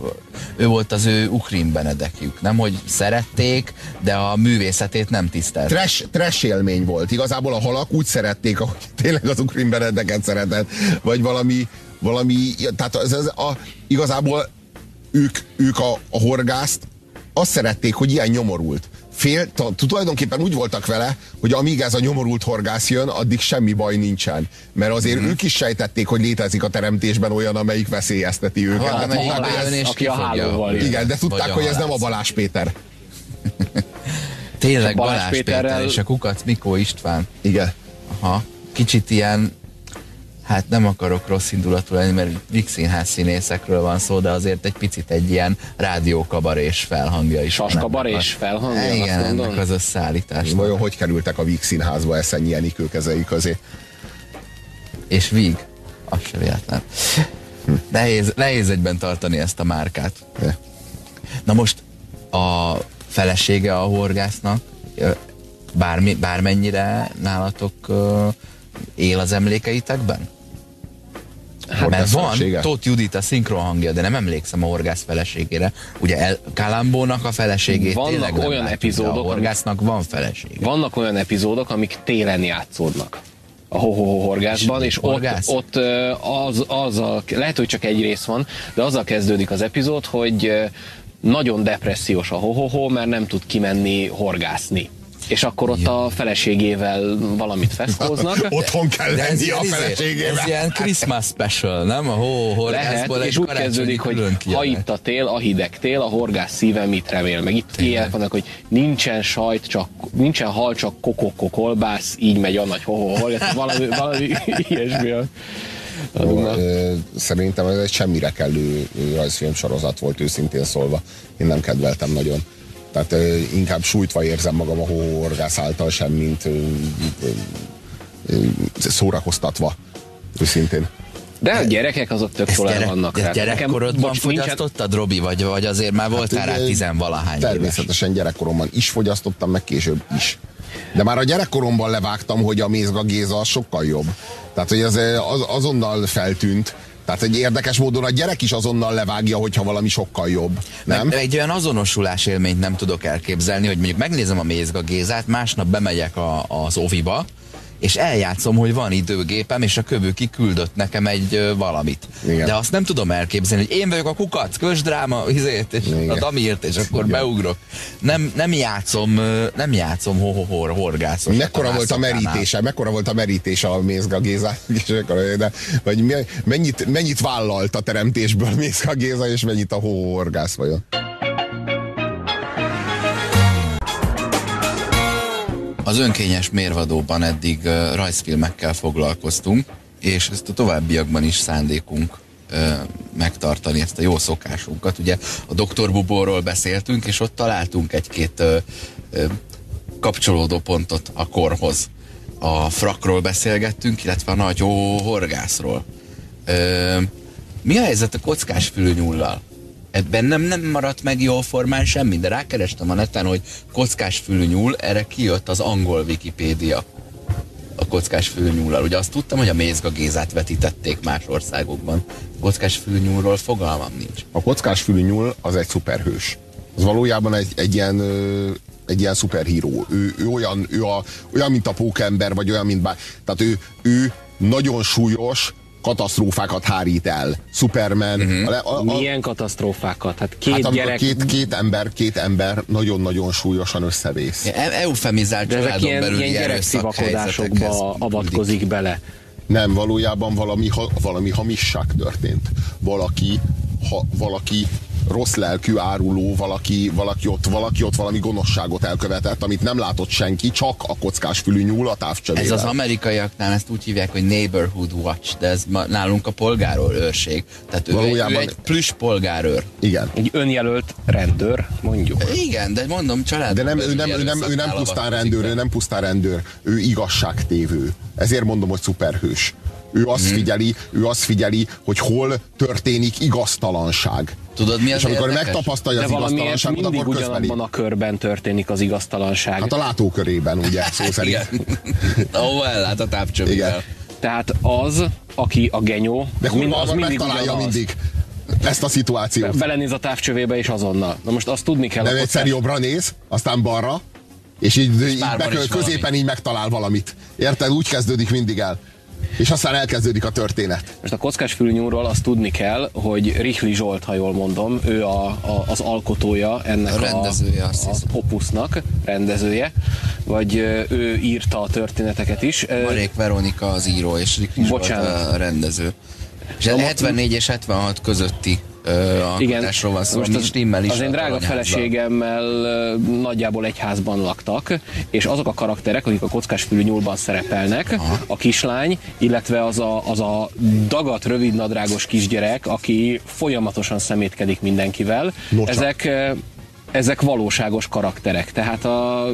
ő volt az ő Ukrin Benedekjük. Nem, hogy szerették, de a művészetét nem tisztelték. Trash, trash élmény volt. Igazából a halak úgy szerették, ahogy tényleg az Ukrin Benedeket szeretett. Vagy valami, valami tehát ez, ez a, igazából ők, ők a, a horgászt azt szerették, hogy ilyen nyomorult. Fél, tulajdonképpen úgy voltak vele, hogy amíg ez a nyomorult horgász jön, addig semmi baj nincsen. Mert azért ők is sejtették, hogy létezik a teremtésben olyan, amelyik veszélyezteti őket. De Valamelyik tudták, hogy bejön ez, és aki a hálóval jön. igen, de tudták, hogy ez nem a. Balázs Péter. Tényleg Balázs Balázs, Péter Péterrel- és a Kukac Mikó István. Igen. Aha. Kicsit ilyen, hát nem akarok rossz indulatú lenni, mert Vix színház színészekről van szó, de azért egy picit egy ilyen rádiókabarés felhangja is. Saskabarés felhangja, azt Igen, ennek az összeállításnak. Vajon hogy kerültek a Víg színházba Eszenyi Enikő kezei közé? És Vig, az se véletlen. Nehéz, nehéz egyben tartani ezt a márkát. Na most a felesége a horgásznak, bármi, bármennyire nálatok él az emlékeitekben? Mert Horgász van? Tóth Judit a szinkron hangja, de nem emlékszem a horgász feleségére. Ugye El, Kalambónak a feleségét Vannak olyan de epizódok, A horgásznak van felesége. Vannak olyan epizódok, amik télen játszódnak a ho horgászban, és ott, horgász? ott ö, az, az a, lehet, hogy csak egy rész van, de azzal kezdődik az epizód, hogy nagyon depressziós a ho mert nem tud kimenni horgászni. És akkor ott a feleségével valamit feszkóznak. Otthon kell lenni a izé, feleségével. ez ilyen Christmas special, nem? A hó Lehet, horgászból és úgy kezdődik, hogy ha itt a tél, a hideg tél, a horgász szíve mit remél, meg itt ilyenek vannak, hogy nincsen sajt, csak, nincsen hal, csak kokokko kolbász, így megy a nagy ho valami, valami ilyesmi. Jó, ö, Szerintem ez egy semmire kellő rajzfilm sorozat volt őszintén szólva. Én nem kedveltem nagyon. Tehát ö, inkább sújtva érzem magam a hóhorgász által sem, mint ö, ö, ö, szórakoztatva. Őszintén. De a gyerekek azok tök jól el gyerek, vannak. rá. gyerekkorodban bocs, nincsen- fogyasztottad, Robi, vagy, vagy azért már voltál rá ö, tizenvalahány éves? Természetesen gyerekkoromban is fogyasztottam, meg később is. De már a gyerekkoromban levágtam, hogy a Mézga Géza az sokkal jobb. Tehát, hogy ö, az, azonnal feltűnt. Tehát egy érdekes módon a gyerek is azonnal levágja, hogyha valami sokkal jobb. Nem? Meg egy olyan azonosulás élményt nem tudok elképzelni, hogy mondjuk megnézem a Mézga Gézát, másnap bemegyek a, az oviba, és eljátszom, hogy van időgépem, és a kövőki küldött nekem egy ö, valamit. Igen. De azt nem tudom elképzelni, hogy én vagyok a kukac, kösdráma, izét, és Igen. a Damirt, és akkor Igen. beugrok. Nem, nem játszom, nem játszom ho, ho, ho horgászos. Mekkora volt a merítése, mekkora volt a merítése a Mézga Géza, és akkor, de, vagy mennyit, mennyit vállalt a teremtésből Mézga Géza, és mennyit a Hóhó Horgász vajon? Az önkényes mérvadóban eddig rajzfilmekkel foglalkoztunk, és ezt a továbbiakban is szándékunk megtartani ezt a jó szokásunkat. Ugye a Dr. Bubóról beszéltünk, és ott találtunk egy-két kapcsolódó pontot a korhoz. A frakról beszélgettünk, illetve a nagy horgászról. Mi a helyzet a kockás fülnyullal? Ebben nem, nem maradt meg jó formán semmi, de rákerestem a neten, hogy kockás fülnyúl, erre kijött az angol Wikipédia a kockás fülnyúllal. Ugye azt tudtam, hogy a Mézga Gézát vetítették más országokban. Kockás fülnyúlról fogalmam nincs. A kockás fülű nyúl az egy szuperhős. Az valójában egy, egy ilyen egy ilyen szuperhíró. Ő, ő, olyan, ő a, olyan, mint a pókember, vagy olyan, mint bár... Tehát ő, ő nagyon súlyos katasztrófákat hárít el. Superman. Mhm. A, a, a, Milyen katasztrófákat? Hát két hát gyerek... két, két ember, két ember nagyon-nagyon súlyosan összevész. E- eufemizált De ezek ilyen, belüli ilyen gyerekszivakodásokba avatkozik bele. Nem, valójában valami, ha, valami hamisság történt. Valaki, ha, valaki rossz lelkű áruló, valaki, valaki, ott, valaki ott valami gonoszságot elkövetett, amit nem látott senki, csak a kockás fülű nyúl a távcsövével. Ez az amerikaiaknál ezt úgy hívják, hogy neighborhood watch, de ez ma, nálunk a polgárőr őrség. Tehát ő, Valójában- ő egy plüss polgárőr. Igen. Egy önjelölt rendőr, mondjuk. Igen, de mondom, család. De nem, ő nem, ő nem, ő nem pusztán rendőr, ő nem pusztán rendőr, ő igazságtévő. Ezért mondom, hogy szuperhős. Ő azt Mhm. figyeli, ő azt figyeli, hogy hol történik igaztalanság. Tudod, mi az És amikor érdekes? megtapasztalja De az valamiért igaztalanságot, mindig akkor közbeli. ugyanabban a körben történik az igaztalanság. Hát a látókörében, ugye, szó szerint. Ahova ellát a távcsövével. Igen. Tehát az, aki a genyó, De az, mind, az mindig megtalálja ugyanaz. mindig ezt a szituációt. Belenéz a távcsövébe és azonnal. Na most azt tudni kell. Nem egyszer kockás- jobbra néz, aztán balra, és így, így párban bekö, is középen valami. így megtalál valamit. Érted? Úgy kezdődik mindig el. És aztán elkezdődik a történet. Most a kockás fülnyúlról azt tudni kell, hogy Rihli Zsolt, ha jól mondom, ő a, a, az alkotója ennek A rendezője, a, azt az opusznak, rendezője, vagy ő írta a történeteket is. Marék Veronika az író, és volt Bocsánat. a rendező. És Na, mo- 74 és 76 közötti alkotásról van szó, most az, stimmel is. az én drága feleségemmel nagyjából egy házban laktak, és azok a karakterek, akik a kockás fülű nyúlban szerepelnek, Aha. a kislány, illetve az a, az a dagat, rövidnadrágos kisgyerek, aki folyamatosan szemétkedik mindenkivel, Nocsak. ezek ezek valóságos karakterek. Tehát a,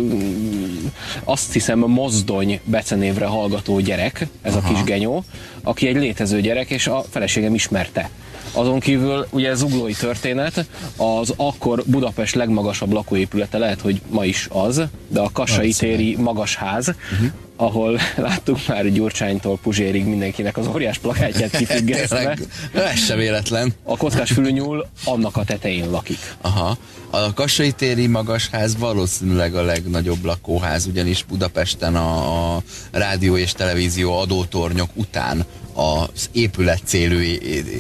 azt hiszem mozdony becenévre hallgató gyerek, ez Aha. a kis genyó, aki egy létező gyerek, és a feleségem ismerte. Azon kívül ugye zuglói történet, az akkor Budapest legmagasabb lakóépülete lehet, hogy ma is az, de a Kassai téri magasház, uh-huh. ahol láttuk már Gyurcsánytól Puzsérig mindenkinek az óriás plakátját kifüggesztve. Ez sem véletlen. A kockás fülnyúl annak a tetején lakik. Aha. A Kassai téri magasház valószínűleg a legnagyobb lakóház, ugyanis Budapesten a, a rádió és televízió adótornyok után az épület célú,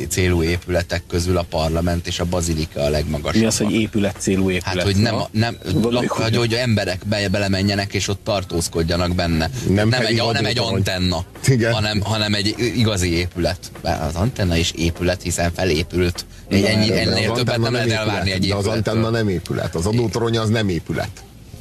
célú épületek közül a parlament és a bazilika a legmagasabb. Mi az, hogy épület célú épület? Hát, hogy nem, nem lak, hogy, hogy emberek be, belemenjenek és ott tartózkodjanak benne. Nem, nem, egy, nem egy antenna, Igen. hanem, hanem egy igazi épület. Az antenna is épület, hiszen felépült. Egy, ennyi, ennél többet nem lehet elvárni egy De az antenna nem épület. Az adótorony az nem épület.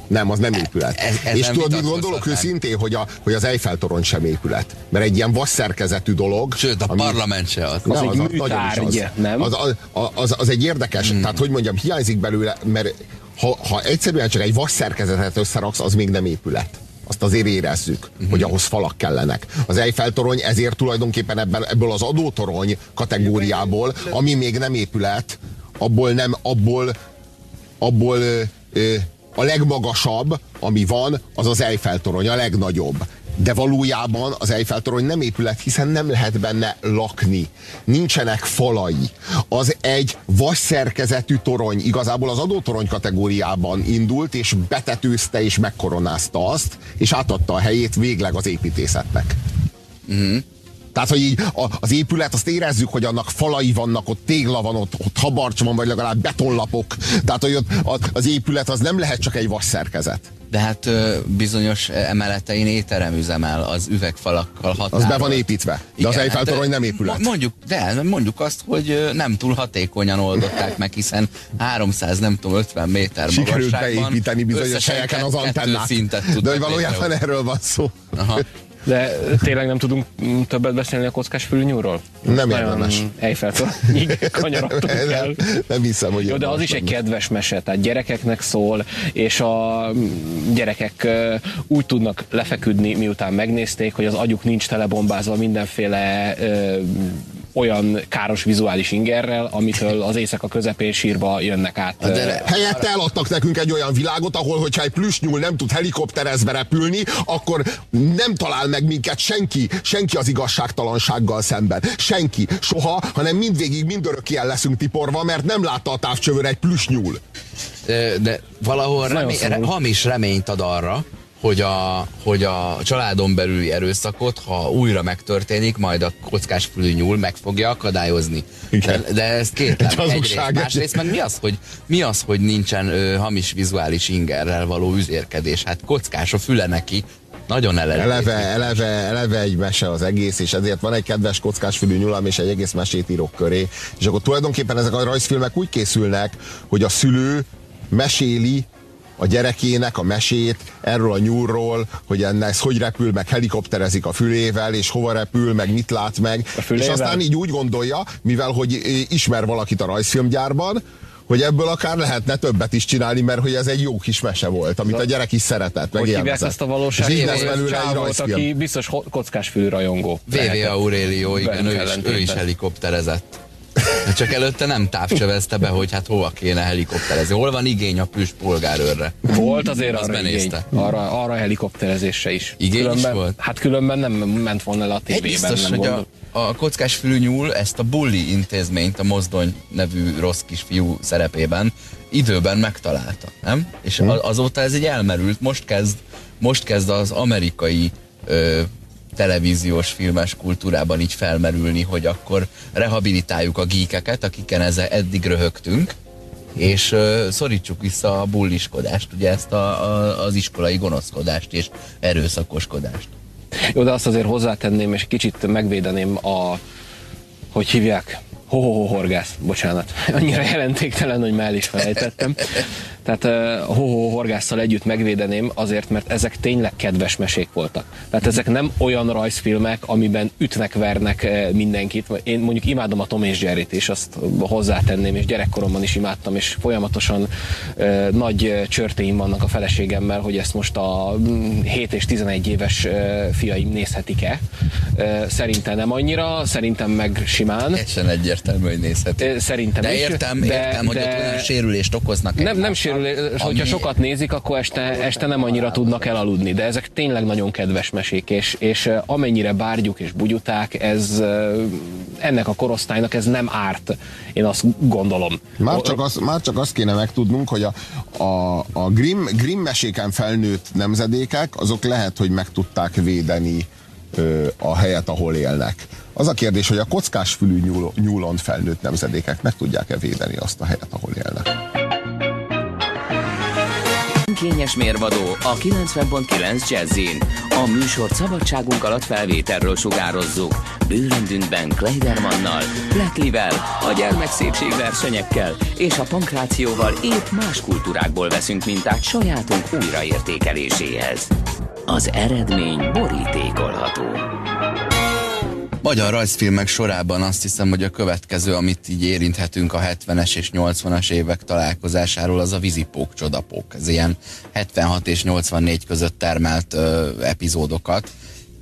Nem, az nem épület. ez- ezen és tudod, mit gondolok őszintén, hogy, a, hogy az Eiffel torony sem épület. Mert egy ilyen vasszerkezetű dolog. Sőt, a parlament se az. Az egy nagyon is műtárgy, nem? Az, az, az, az egy érdekes, Hmm. tehát hogy mondjam, hiányzik belőle, mert ha, ha egyszerűen csak egy vasszerkezetet összeraksz, az még nem épület. Azt azért érezzük, Hmm. hogy ahhoz falak kellenek. Az Eiffel torony ezért tulajdonképpen ebben, ebből az adótorony kategóriából, ami még nem épület, abból nem, abból, abból ö, ö, a legmagasabb, ami van, az az Eiffel torony, a legnagyobb. de valójában az Eiffel torony nem épület, hiszen nem lehet benne lakni. Nincsenek falai. Az egy vasszerkezetű torony, igazából az adótorony kategóriában indult, és betetőzte és megkoronázta azt, és átadta a helyét végleg az építészetnek. Mhm. Tehát, hogy így a, az épület, azt érezzük, hogy annak falai vannak, ott tégla van, ott, ott habarcs van, vagy legalább betonlapok. Tehát, hogy ott, az épület az nem lehet csak egy vasszerkezet. De hát bizonyos emeletein étterem üzemel az üvegfalakkal határolt. Az be van építve. De az Eiffel torony nem épület. mo- Mondjuk, de mondjuk azt, hogy nem túl hatékonyan oldották meg, hiszen 300, nem tudom, 50 méter Sikerült beépíteni bizonyos helyeken az antennát. De hogy valójában erről van szó. Aha. De tényleg nem tudunk többet beszélni a kockás fülnyúról? Nem Nagyon érdemes. Eiffel-toronyig kanyarodtunk el. nem, nem hiszem, hogy Jó, de az is egy kedves mese, tehát gyerekeknek szól, és a gyerekek úgy tudnak lefeküdni, miután megnézték, hogy az agyuk nincs telebombázva mindenféle olyan káros vizuális ingerrel, amitől az éjszaka közepén sírba jönnek át. de- ö, Helyette eladtak nekünk egy olyan világot, ahol, hogyha egy plüsnyúl nem tud helikopterezve repülni, akkor nem talál meg minket senki, senki az igazságtalansággal szemben. Senki, soha, hanem mindvégig, mindörökké el leszünk tiporva, mert nem látta a távcsövőre egy plüsnyúl. Ö, de valahol remé- hamis reményt ad arra, hogy a, hogy a családon belüli erőszakot, ha újra megtörténik, majd a kockás fülű nyúl meg fogja akadályozni. Igen. De, de ez kétlem. Egy. Egyrészt, másrészt meg mi az, hogy, mi az, hogy nincsen ö, hamis vizuális ingerrel való üzérkedés? Hát kockás a füle neki, nagyon eleve. Eleve, eleve, eleve egy mese az egész, és ezért van egy kedves kockásfülű nyulam, és egy egész mesét írok köré. És akkor tulajdonképpen ezek a rajzfilmek úgy készülnek, hogy a szülő meséli a gyerekének a mesét erről a nyúlról, hogy ennek ez hogy repül, meg helikopterezik a fülével, és hova repül, meg mit lát meg. És aztán így úgy gondolja, mivel hogy ismer valakit a rajzfilmgyárban, hogy ebből akár lehetne többet is csinálni, mert hogy ez egy jó kis mese volt, amit a gyerek is szeretett, meg hogy hívják ezt a valóság? És így lesz belőle egy volt, aki biztos kockás fülű rajongó. VV. Aurelio, igen, ő is, ő is helikopterezett. De csak előtte nem távcsövezte be, hogy hát hova kéne helikopterezni. Hol van igény a püst polgárőrre? Volt azért Az arra igény, benézte. arra, arra helikopterezésre is. Igény is különben, volt? Hát különben nem ment volna le a Egy tévében. biztos, nem hogy a, gondol. a kockás fülű nyúl ezt a bully intézményt a mozdony nevű rossz kisfiú szerepében időben megtalálta, nem? És Hm. a- azóta ez egy elmerült, most kezd, most kezd az amerikai ö, televíziós filmes kultúrában így felmerülni, hogy akkor rehabilitáljuk a gíkeket, akiken ezzel eddig röhögtünk, és ö, szorítsuk vissza a bulliskodást, ugye ezt a, a, az iskolai gonoszkodást és erőszakoskodást. Jó, de azt azért hozzátenném, és kicsit megvédeném a, hogy hívják, ho horgász, bocsánat, annyira jelentéktelen, hogy már el is felejtettem. Tehát uh, a ho horgásszal együtt megvédeném azért, mert ezek tényleg kedves mesék voltak. Tehát ezek nem olyan rajzfilmek, amiben ütnek, vernek mindenkit. Én mondjuk imádom a Tom és Jerryt, és azt hozzátenném, és gyerekkoromban is imádtam, és folyamatosan nagy csörtéim vannak a feleségemmel, hogy ezt most a mm, 7 és 11 éves fiaim nézhetik-e. Szerintem nem annyira, szerintem meg simán. Teljesen egyértelmű, hogy nézhető. Szerintem De is, értem, de, értem, hogy de ott olyan sérülést okoznak. nem, nem egymással, sérül, hogyha ami- sokat nézik, akkor este, este nem annyira tudnak elaludni, de ezek tényleg nagyon kedves mesék, és, és amennyire bárgyuk és bugyuták, ez ennek a korosztálynak ez nem árt, én azt gondolom. Már csak, az, már csak azt kéne megtudnunk, hogy a, a, a Grimm, Grimm meséken felnőtt nemzedékek, azok lehet, hogy meg tudták védeni ö, a helyet, ahol élnek. Az a kérdés, hogy a kockás fülű nyúl, nyúlon felnőtt nemzedékek meg tudják-e védeni azt a helyet, ahol élnek. Kényes mérvadó a 90.9 Jazzin. A műsor szabadságunk alatt felvételről sugározzuk. Bőröndünkben Kleidermannal, Blacklivel, a gyermekszépségversenyekkel és a pankrációval épp más kultúrákból veszünk mintát sajátunk újraértékeléséhez. Az eredmény borítékolható. Magyar rajzfilmek sorában azt hiszem, hogy a következő, amit így érinthetünk a 70-es és 80-as évek találkozásáról, az a Vizipók Csodapók. Ez ilyen 76 és 84 között termelt ö, epizódokat,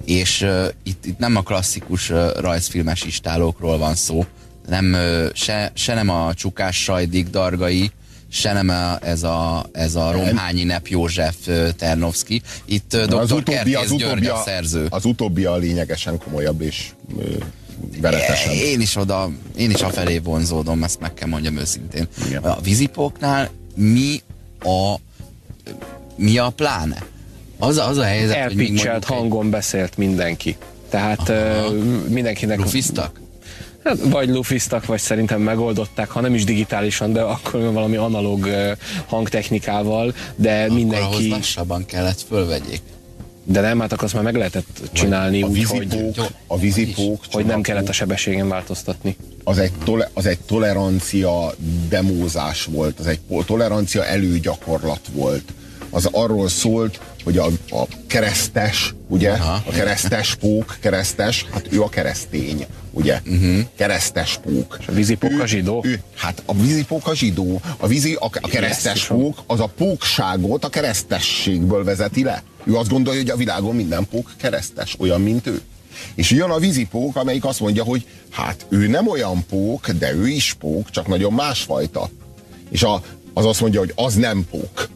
és ö, itt, itt nem a klasszikus ö, rajzfilmes istálókról van szó, nem, ö, se, se nem a Csukás Sajdik Dargai, se nem a, ez a, ez a Romhányi Nep József Ternovszki. Itt ö, Az dr. utóbbi, az, György utóbbi a a, szerző. az utóbbi a lényegesen komolyabb és ö, veretesebb. Én is oda, én is afelé vonzódom, ezt meg kell mondjam őszintén. Igen. A vízipóknál mi a mi a pláne? Az, a- az a helyzet, hogy Elpitchelt egy- hangon beszélt mindenki. Tehát uh, mindenkinek... Lufiztak? Hát, vagy lufiztak, vagy szerintem megoldották, ha nem is digitálisan, de akkor valami analóg hangtechnikával, de Akkor ahhoz mindenki... lassabban kellett fölvegyék. De nem, hát akkor azt már meg lehetett csinálni a úgy, hogy, a vízipók hogy nem kellett a sebességen változtatni. az egy, tole, az egy tolerancia demózás volt, az egy tolerancia előgyakorlat volt. Az arról szólt, hogy a, a keresztes, ugye, Aha. a keresztes pók, keresztes, hát ő a keresztény, ugye, uh-huh. keresztes pók. És a vízipók a zsidó? Ő, hát a vízipók a zsidó, a, vízi, a, a keresztes pók, az a pókságot a keresztességből vezeti le. Ő azt gondolja, hogy a világon minden pók keresztes, olyan, mint ő. És jön a vízipók, amelyik azt mondja, hogy hát ő nem olyan pók, de ő is pók, csak nagyon másfajta. És a, az azt mondja, hogy az nem pók.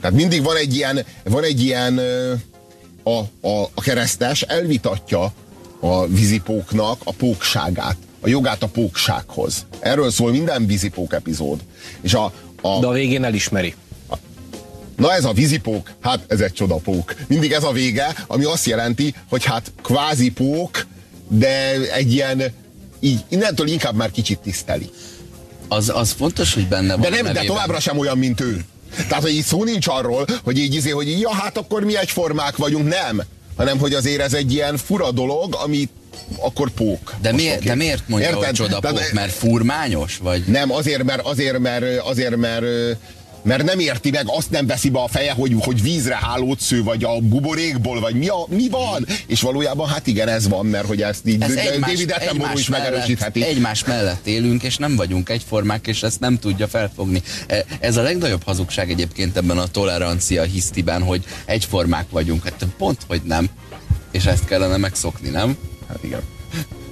Tehát mindig van egy ilyen, van egy ilyen a, a, a keresztes elvitatja a vízipóknak a pókságát, a jogát a póksághoz. Erről szól minden vízipók epizód. És a, a, De a végén elismeri. Na ez a vízipók, hát ez egy csodapók. Mindig ez a vége, ami azt jelenti, hogy hát kvázi pók, de egy ilyen, így innentől inkább már kicsit tiszteli. Az, az fontos, hogy benne van De nem, de továbbra sem olyan, mint ő. Tehát, hogy így szó nincs arról, hogy így izé, hogy ja, hát akkor mi egyformák vagyunk, nem. Hanem, hogy azért ez egy ilyen fura dolog, ami akkor pók. De, miért, de miért mondja, Érted? hogy csodapók? Tehát- Mert furmányos? Vagy? Nem, azért, mert, azért, mert, azért, mert, mert nem érti meg, azt nem veszi be a feje, hogy, hogy vízre hálót sző, vagy a buborékból, vagy mi, a, mi van. És valójában hát igen, ez van, mert hogy ezt így Ez egymás, David Attenborough is mellett, megerősítheti. egymás mellett élünk, és nem vagyunk egyformák, és ezt nem tudja felfogni. E- Ez a legnagyobb hazugság egyébként ebben a tolerancia hisztiben, hogy egyformák vagyunk. Hát pont, hogy nem. És ezt kellene megszokni, nem? Hát igen.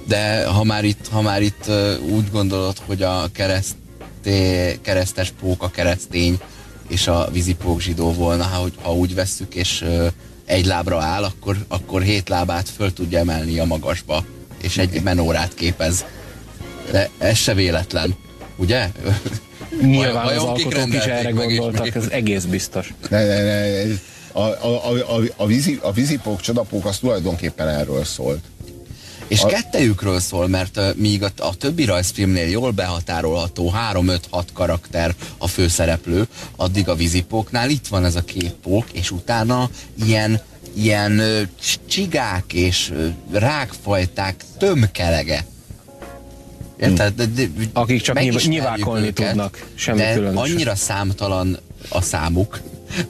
De ha már itt, ha már itt úgy gondolod, hogy a kereszté, keresztes pók a keresztény, és a vízipók zsidó volna, ha, ha úgy vesszük, és egy lábra áll, akkor, akkor hét lábát föl tudja emelni a magasba, és egy menórát képez. De ez se véletlen, ugye? Nyilván Vajon az alkotók is erre gondoltak, ez egész biztos. Ne, ne, ne, a, a, a, a, a, vízi, a vízipók, csodapók az tulajdonképpen erről szólt. És A- kettejükről szól, mert uh, míg a, a többi rajzfilmnél jól behatárolható 3-5-6 karakter a főszereplő, addig a vízipóknál itt van ez a két pók, és utána ilyen, ilyen cs- csigák és ö, rákfajták tömkelege. Érted? De, de, Akik csak megismerjük nyivákolni őket, tudnak, semmi de különöset. annyira számtalan a számuk,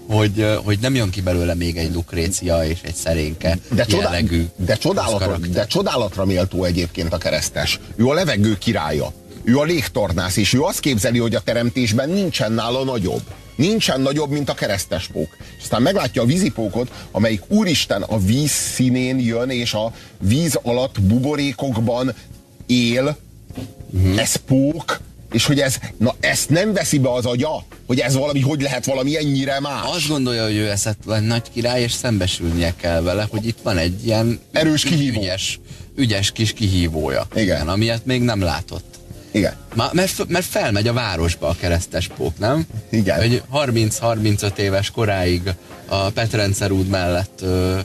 hogy, hogy nem jön ki belőle még egy Lukrécia és egy szerénke De, jellegű de, csodálatra, de csodálatra méltó egyébként a keresztes. Ő a levegő királya. Ő a légtornász, és ő azt képzeli, hogy a teremtésben nincsen nála nagyobb. Nincsen nagyobb, mint a keresztes pók. És aztán meglátja a vízipókot, amelyik úristen a víz színén jön, és a víz alatt buborékokban él. Mhm. Ez pók, és hogy ez, na ezt nem veszi be az agya, hogy ez valami, hogy lehet valami ennyire más. Azt gondolja, hogy ő eszetlen nagy király, és szembesülnie kell vele, hogy itt van egy ilyen Erős kihívó. Ügyes, ügyes kis kihívója. Igen. amilyet még nem látott. Igen. Ma, mert, mert felmegy a városba a keresztes pók, nem? Igen. Hogy 30-35 éves koráig a Petrendszer út mellett ö,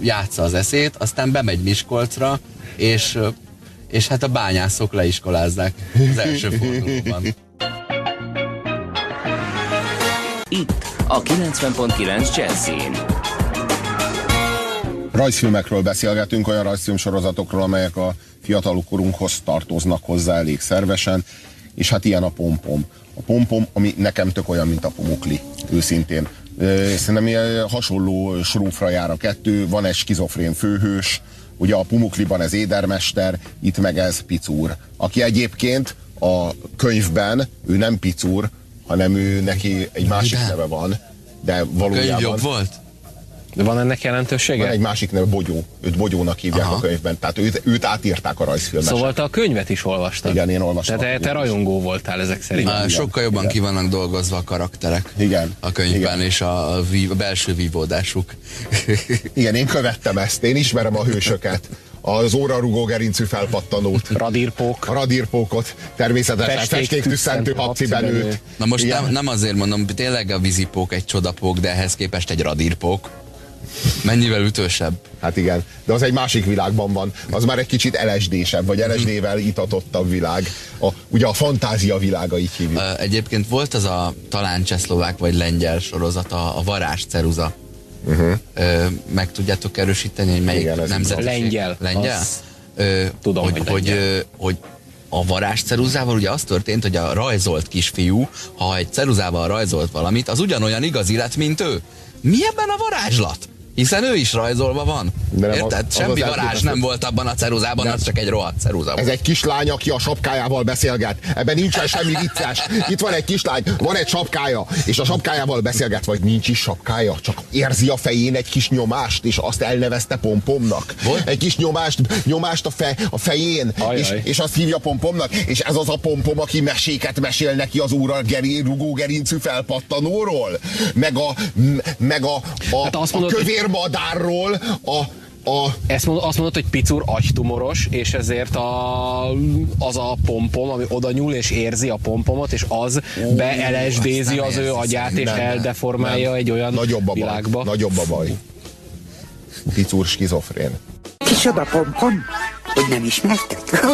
játsza az eszét, aztán bemegy Miskolcra, és, és hát a bányászok leiskolázzák az első fordulóban. Itt a 90.9 Jazzin. Rajzfilmekről beszélgetünk, olyan rajzfilm sorozatokról, amelyek a fiatal korunkhoz tartoznak hozzá elég szervesen, és hát ilyen a pompom. A pompom, ami nekem tök olyan, mint a pomukli, őszintén. Szerintem ilyen hasonló srófra jár a kettő, van egy skizofrén főhős, ugye a pumukliban ez édermester, itt meg ez picúr, aki egyébként a könyvben, ő nem picúr, hanem ő neki egy másik neve van, de Könyv valójában... jobb volt? De van ennek jelentősége? Van egy másik neve, Bogyó. Őt Bogyónak hívják Aha. a könyvben. Tehát őt, őt átírták a rajzfilmesek. Szóval te a könyvet is olvastad? Igen, én olvastam. Tehát te, te rajongó voltál ezek szerint. Á, sokkal jobban igen. ki vannak dolgozva a karakterek. Igen. A könyvben Igen. és a, a, ví- a belső vívódásuk. Igen, én követtem ezt, én ismerem a hősöket. Az órarugó gerincű felpattanót. Radírpók. A radírpókot, természetesen Festék festék tüsszentő papcibenőt. Na most Igen. nem, nem azért mondom, tényleg a vízipók egy csodapók, de ehhez képest egy radírpók. Mennyivel ütősebb. Hát igen, de az egy másik világban van. Az már egy kicsit LSD-sebb, vagy LSD-vel itatottabb világ. A, ugye a fantázia világa így hívjuk. Egyébként volt az a talán csehszlovák vagy lengyel sorozat, a, a varázs ceruza. Uh-huh. Meg tudjátok erősíteni, hogy melyik Igen, nemzetiség? Lengyel. Lengyel? Az- Ö, Tudom, hogy, hogy hogy, hogy a varázs ceruzával ugye az történt, hogy a rajzolt kisfiú, ha egy ceruzával rajzolt valamit, az ugyanolyan igazi lett, mint ő. Mi ebben a varázslat? Hiszen ő is rajzolva van. De nem, Érted? az- Semmi az varázs nem volt abban a ceruzában, az csak egy rohadt ceruza Ez egy kislány, aki a sapkájával beszélget. Ebben nincsen semmi vicces. Itt van egy kislány, van egy sapkája, és a sapkájával beszélget, vagy nincs is sapkája, csak érzi a fején egy kis nyomást, és azt elnevezte pompomnak. Volt? Egy kis nyomást, nyomást a, fe, a fején, Ajaj. és, és azt hívja pompomnak, és ez az a pompom, aki meséket mesél neki az óra geri, rugógerincű felpattanóról, meg a, m- meg a, a, Hát azt a mondod, kövérmadárról, a, a Ezt mond, azt mondod, hogy Picur agytumoros, és ezért a, az a pompom, ami oda nyúl és érzi a pompomot, és az azt az ő agyát, és Nem, eldeformálja nem. egy olyan Nagyobb a baj. világba. Nagyobb a baj. Picúr skizofrén. Kicsoda pompom, hogy nem ismertek?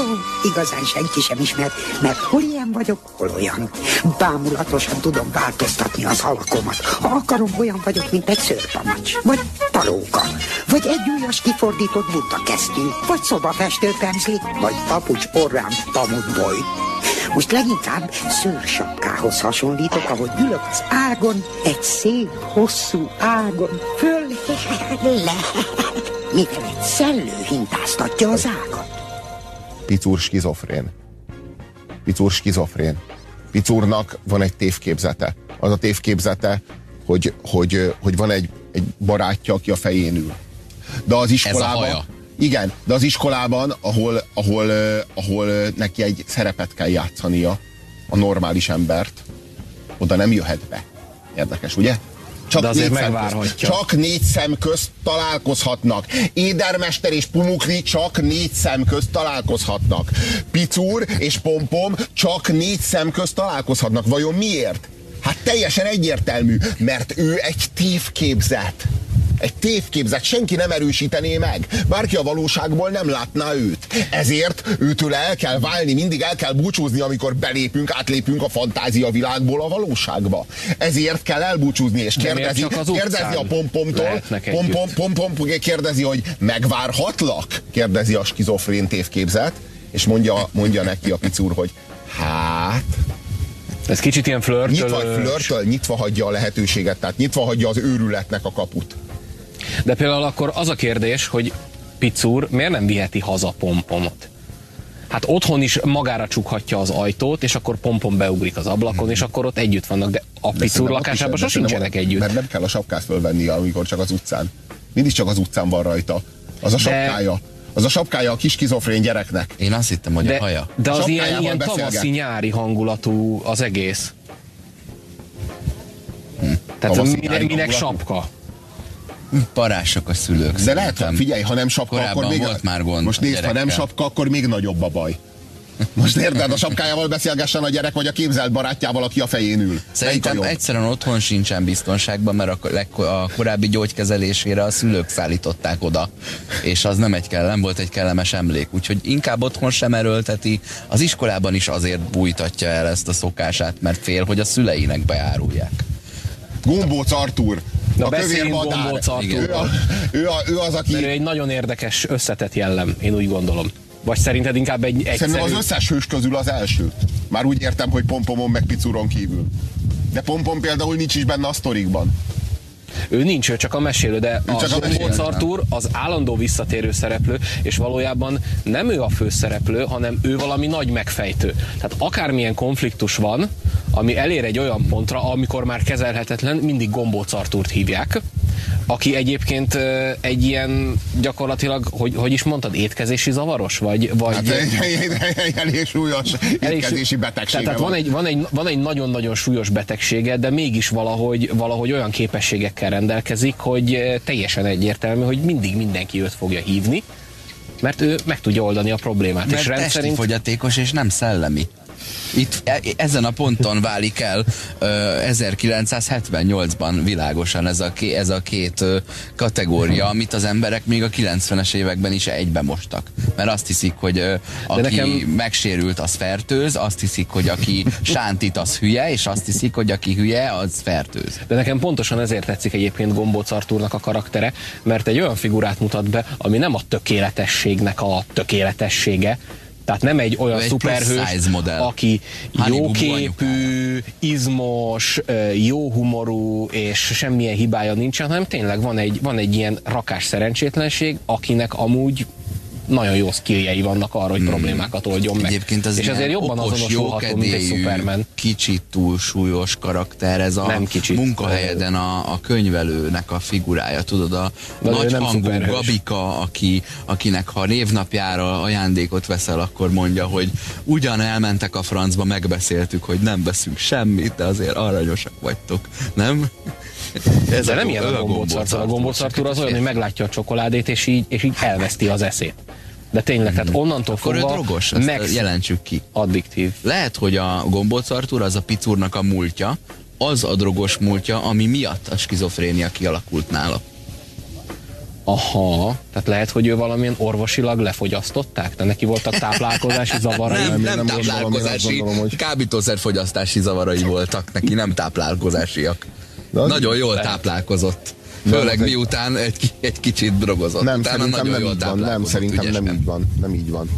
Igazán senki sem ismer, mert hol ilyen vagyok, hol olyan. Bámulatosan tudom változtatni az alakomat. Ha akarom, olyan vagyok, mint egy szőrpamacs, vagy talóka, vagy egy ujjas kifordított buta kesztyű, vagy szobafestő penzli, vagy papucs orrám tamutboly. Most leginkább szőrsapkához hasonlítok, ahogy ülök az ágon, egy szép, hosszú ágon, föl le, mivel egy szellő hintáztatja az ágat. Picúr skizofrén. Picúr skizofrén. Picúrnak van egy tévképzete. Az a tévképzete, hogy, hogy, hogy van egy, egy barátja, aki a fején ül. De az iskolában... haja. Igen, de az iskolában, ahol, ahol, ahol neki egy szerepet kell játszania, a normális embert, oda nem jöhet be. Érdekes, ugye? Csak De azért négy szem megvárhatja. Közt, csak négy szem közt találkozhatnak. Édermester és Pumukli csak négy szem közt találkozhatnak. Picúr és Pompom csak négy szem közt találkozhatnak. Vajon miért? Hát teljesen egyértelmű, mert ő egy tévképzet. Egy tévképzet, senki nem erősítené meg. Bárki a valóságból nem látná őt. Ezért őtől el kell válni, mindig el kell búcsúzni, amikor belépünk, átlépünk a fantázia világból a valóságba. Ezért kell elbúcsúzni, és kérdezi, kérdezi a pompomtól, lehetnek pom, pom, kérdezi, hogy megvárhatlak? Kérdezi a skizofrén tévképzet, és mondja, mondja neki a picúr, hogy hát, Ez kicsit ilyen nyitva, flörtölő. flörtöl, nyitva hagyja a lehetőséget, tehát nyitva hagyja az őrületnek a kaput. De például akkor az a kérdés, hogy Picur miért nem viheti haza pompomot? Hát otthon is magára csukhatja az ajtót, és akkor pompom beugrik az ablakon, és akkor ott együtt vannak, de a ott lakásában de sosincsenek együtt. Mert nem kell a sapkát fölvenni, amikor csak az utcán. Mindig csak az utcán van rajta. Az a sapkája. Az a sapkája a kis skizofrén gyereknek. Én azt hittem, hogy a De, haja. de az ilyen, ilyen tavaszi-nyári hangulatú az egész. Tehát Tavaszi-nyári minek, minek sapka? Parások a szülők. De lehet, szerintem. figyelj, ha nem sapka, Korábban akkor még... volt már gond Most nézd, ha nem sapka, akkor még nagyobb a baj. Most érted, a sapkájával beszélgessen a gyerek, vagy a képzelt barátjával, aki a fején ül. Szerintem egyszerűen otthon sincsen biztonságban, mert a, a korábbi gyógykezelésére a szülők szállították oda, és az nem egy kell, nem volt egy kellemes emlék. Úgyhogy inkább otthon sem erőlteti, az iskolában is azért bújtatja el ezt a szokását, mert fél, hogy a szüleinek beárulják. Gombóc Artúr. Na, a kövér madár. Ő, a, ő, a, ő az, aki... Mert ő egy nagyon érdekes, összetett jellem, én úgy gondolom. Vagy szerinted inkább egy egyszerű... Szerintem az összes hős közül az első. Már úgy értem, hogy pompomon meg picuron kívül. De pompom például nincs is benne a sztorikban. Ő nincs, ő csak a mesélő, de Ő a a mesélő, Artúr az állandó visszatérő szereplő, és valójában nem ő a főszereplő, hanem ő valami nagy megfejtő. Tehát akármilyen konfliktus van, ami elér egy olyan pontra, amikor már kezelhetetlen, mindig Gombóc Artúrt hívják. Aki egyébként egy ilyen gyakorlatilag, hogy, hogy is mondtad, étkezési zavaros? Vagy, vagy Hát egy, egy, egy elég súlyos elég étkezési betegsége tehát, tehát van, egy, van, egy, van egy nagyon-nagyon súlyos betegsége, de mégis valahogy, valahogy olyan képességekkel rendelkezik, hogy teljesen egyértelmű, hogy mindig mindenki őt fogja hívni, mert ő meg tudja oldani a problémát. Mert és testi rendszerint fogyatékos és nem szellemi. Itt e- ezen a ponton válik el ö, 1978-ban világosan ez a, ké, ez a két ö, kategória, amit az emberek még a 90-es években is egybe mostak. Mert azt hiszik, hogy ö, aki nekem- megsérült, az fertőz, azt hiszik, hogy aki sántít, az hülye, és azt hiszik, hogy aki hülye, az fertőz. De nekem pontosan ezért tetszik egyébként Gombóc Artúrnak a karaktere, mert egy olyan figurát mutat be, ami nem a tökéletességnek a tökéletessége, tehát nem egy olyan egy szuperhős, aki jóképű, izmos, jó humorú, és semmilyen hibája nincsen, hanem tényleg van egy, van egy ilyen rakás szerencsétlenség, akinek amúgy nagyon jó skilljei vannak arra, hogy problémákat oldjon meg. Egyébként az és ezért jobban okos, azonosulható, mint egy Superman. kicsit túlsúlyos karakter, ez a Nem kicsit. munkahelyeden a, a könyvelőnek a figurája, tudod, a De nagy hangú. Gabika, aki, akinek ha névnapjára ajándékot veszel, akkor mondja, hogy ugyan elmentek a francba, megbeszéltük, hogy nem veszünk semmit, de azért aranyosak vagytok, nem? Ez De nem ilyen a gombóc Artúr. A gombóc Artúr az olyan, hogy meglátja a csokoládét, és így, és így elveszti az eszét. De tényleg, tehát onnantól Akkor ő fogva drogos, ezt megsz- jelentsük ki. addiktív. Lehet, hogy a gombóc Artúr az a picúrnak a múltja, az a drogos múltja, ami miatt a skizofrénia kialakult nála. Aha, tehát lehet, hogy ő valamilyen orvosilag lefogyasztották? De neki voltak táplálkozási zavarai? Nem, én nem, nem táplálkozási, gondolom, hogy- kábítószerfogyasztási zavarai voltak neki, nem táplálkozásiak. De az- Nagyon jól táplálkozott. Főleg egy- miután egy, egy kicsit drogozott. Nem, Utána szerintem nem így van. Nem, szerintem nem így van. Nem így van.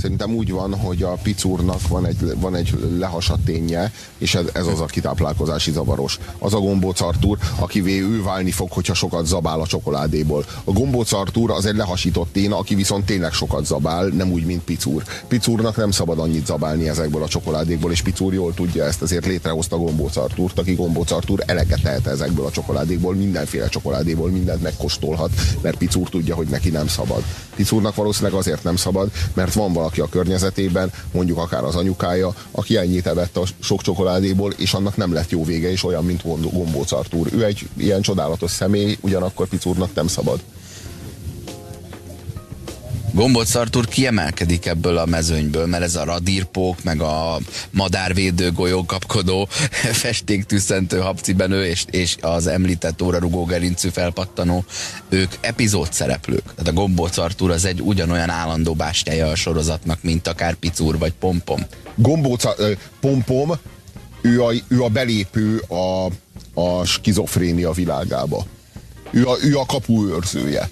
Szerintem úgy van, hogy a picúrnak van egy, van egy lehasadt ténye, és ez, ez az a kitáplálkozási zavaros. Az a gombóc Artúr, akivé ő válni fog, hogyha sokat zabál a csokoládéból. A gombóc Artúr az egy lehasított tén, aki viszont tényleg sokat zabál, nem úgy, mint Picúr. Picúrnak nem szabad annyit zabálni ezekből a csokoládékból, és Picúr jól tudja ezt, ezért létrehozta Gombóc Artúrt, aki Gombóc Artúr eleget tehet ezekből a csokoládékból, mindenféle csokoládéból mindent megkóstolhat, mert Picúr tudja, hogy neki nem szabad. Picúrnak valószínűleg azért nem szabad, mert van valaki a környezetében, mondjuk akár az anyukája, aki ennyit evett a sok csokoládéból, és annak nem lett jó vége, és olyan, mint Gombóc Artúr. Ő egy ilyen csodálatos személy, ugyanakkor Picúrnak nem szabad. Gombóc Artúr kiemelkedik ebből a mezőnyből, mert ez a radírpók, meg a madárvédő, golyókapkodó, festéktűszentő habcibenő, és, és az említett órarugó gerincű felpattanó, ők epizód szereplők. Tehát a Gombóc Artúr az egy ugyanolyan állandó bástyája a sorozatnak, mint akár Picúr vagy Pompom. Gombóca, ö, Pompom, ő a, ő a belépő a, a skizofrénia világába. Ő a, ő a kapuőrzője.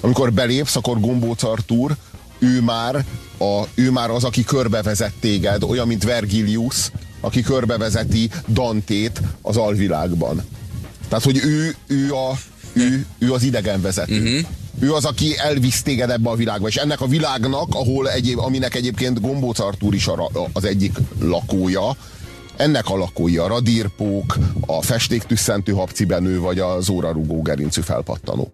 Amikor belépsz, akkor Gombóc Artúr, ő már, a, ő már az, aki körbevezet téged, olyan, mint Vergilius, aki körbevezeti Dantét az alvilágban. Tehát, hogy ő, ő, a, ő, ő az idegenvezető. Uh-huh. Ő az, aki elvisz téged ebbe a világba, és ennek a világnak, ahol egyéb, aminek egyébként Gombóc Artúr is a, az egyik lakója, ennek a lakói a radírpók, a festéktüsszentő habcibenő, vagy az órarugó gerincű felpattanó.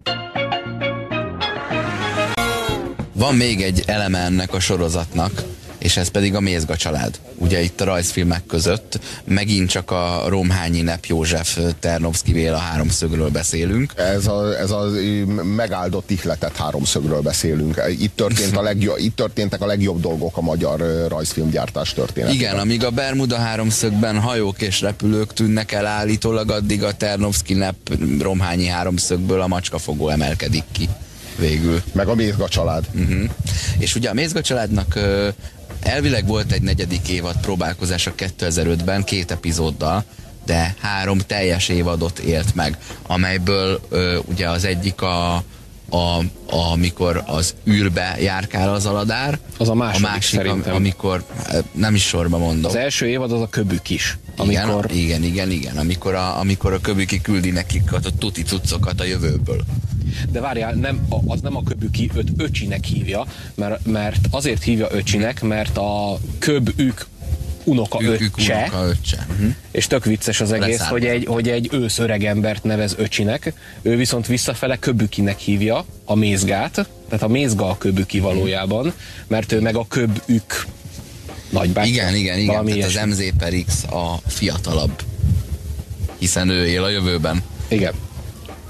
Van még egy eleme ennek a sorozatnak, és ez pedig a Mézga család. Ugye itt a rajzfilmek között megint csak a Romhányi Nep József Ternovszki Béla háromszögről beszélünk. Ez a, ez a megáldott ihletett háromszögről beszélünk. Itt, történt a legjobb, itt történtek a legjobb dolgok a magyar rajzfilmgyártás történetében. Igen, amíg a Bermuda háromszögben hajók és repülők tűnnek el állítólag, addig a Ternovszki Nep Romhányi háromszögből a macskafogó emelkedik ki végül. Meg a Mézga család. Uh-huh. És ugye a Mézga családnak ö, elvileg volt egy negyedik évad próbálkozása 2005-ben, két epizóddal, de három teljes évadot élt meg, amelyből ö, ugye az egyik a, a, a, amikor az űrbe járkál az aladár, Az a második, a másik, szerintem. amikor, nem is sorba mondom. Az első évad az a köbük is. Igen, Amikor igen, igen, igen, amikor a, amikor a köbüki küldi nekik a tuti cuccokat a jövőből. De várjál, nem, az nem a köbüki, őt öcsinek hívja, mert, mert azért hívja öcsinek, mert a köbük unoka ők öccse, unoka öccse. Mhm. és tök vicces az egész, hogy egy, hogy egy ősz öreg embert nevez öcsinek, ő viszont visszafele köbükinek hívja a mézgát, tehát a mézga a köbüki valójában, mert ő meg a köbük nagybátyja. Igen, igen, igen. valami Tehát az ilyesmi. MZ per X a fiatalabb. Hiszen ő él a jövőben. Igen.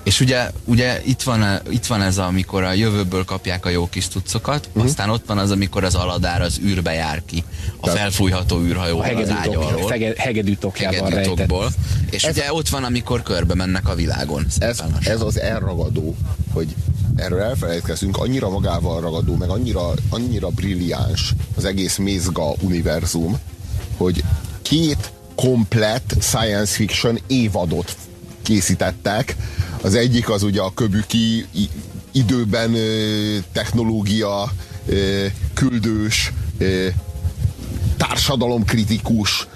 És ugye, ugye itt, van, itt van ez, amikor a jövőből kapják a jó kis Mhm. uh-huh. aztán ott van az, amikor az aladár az űrbe jár ki, a Tehát- felfújható űrhajó A az ágy alól, hege, hegedűtokjában rejtett. hegedűtokból. És ugye ott van, amikor körbe mennek a világon. ez, ez az elragadó, hogy erről elfelejtkezünk, annyira magával ragadó, meg annyira, annyira brilliáns az egész Mézga univerzum, hogy két komplett science fiction évadot készítettek. Az egyik az ugye a köbüki időben technológia küldős, társadalomkritikus,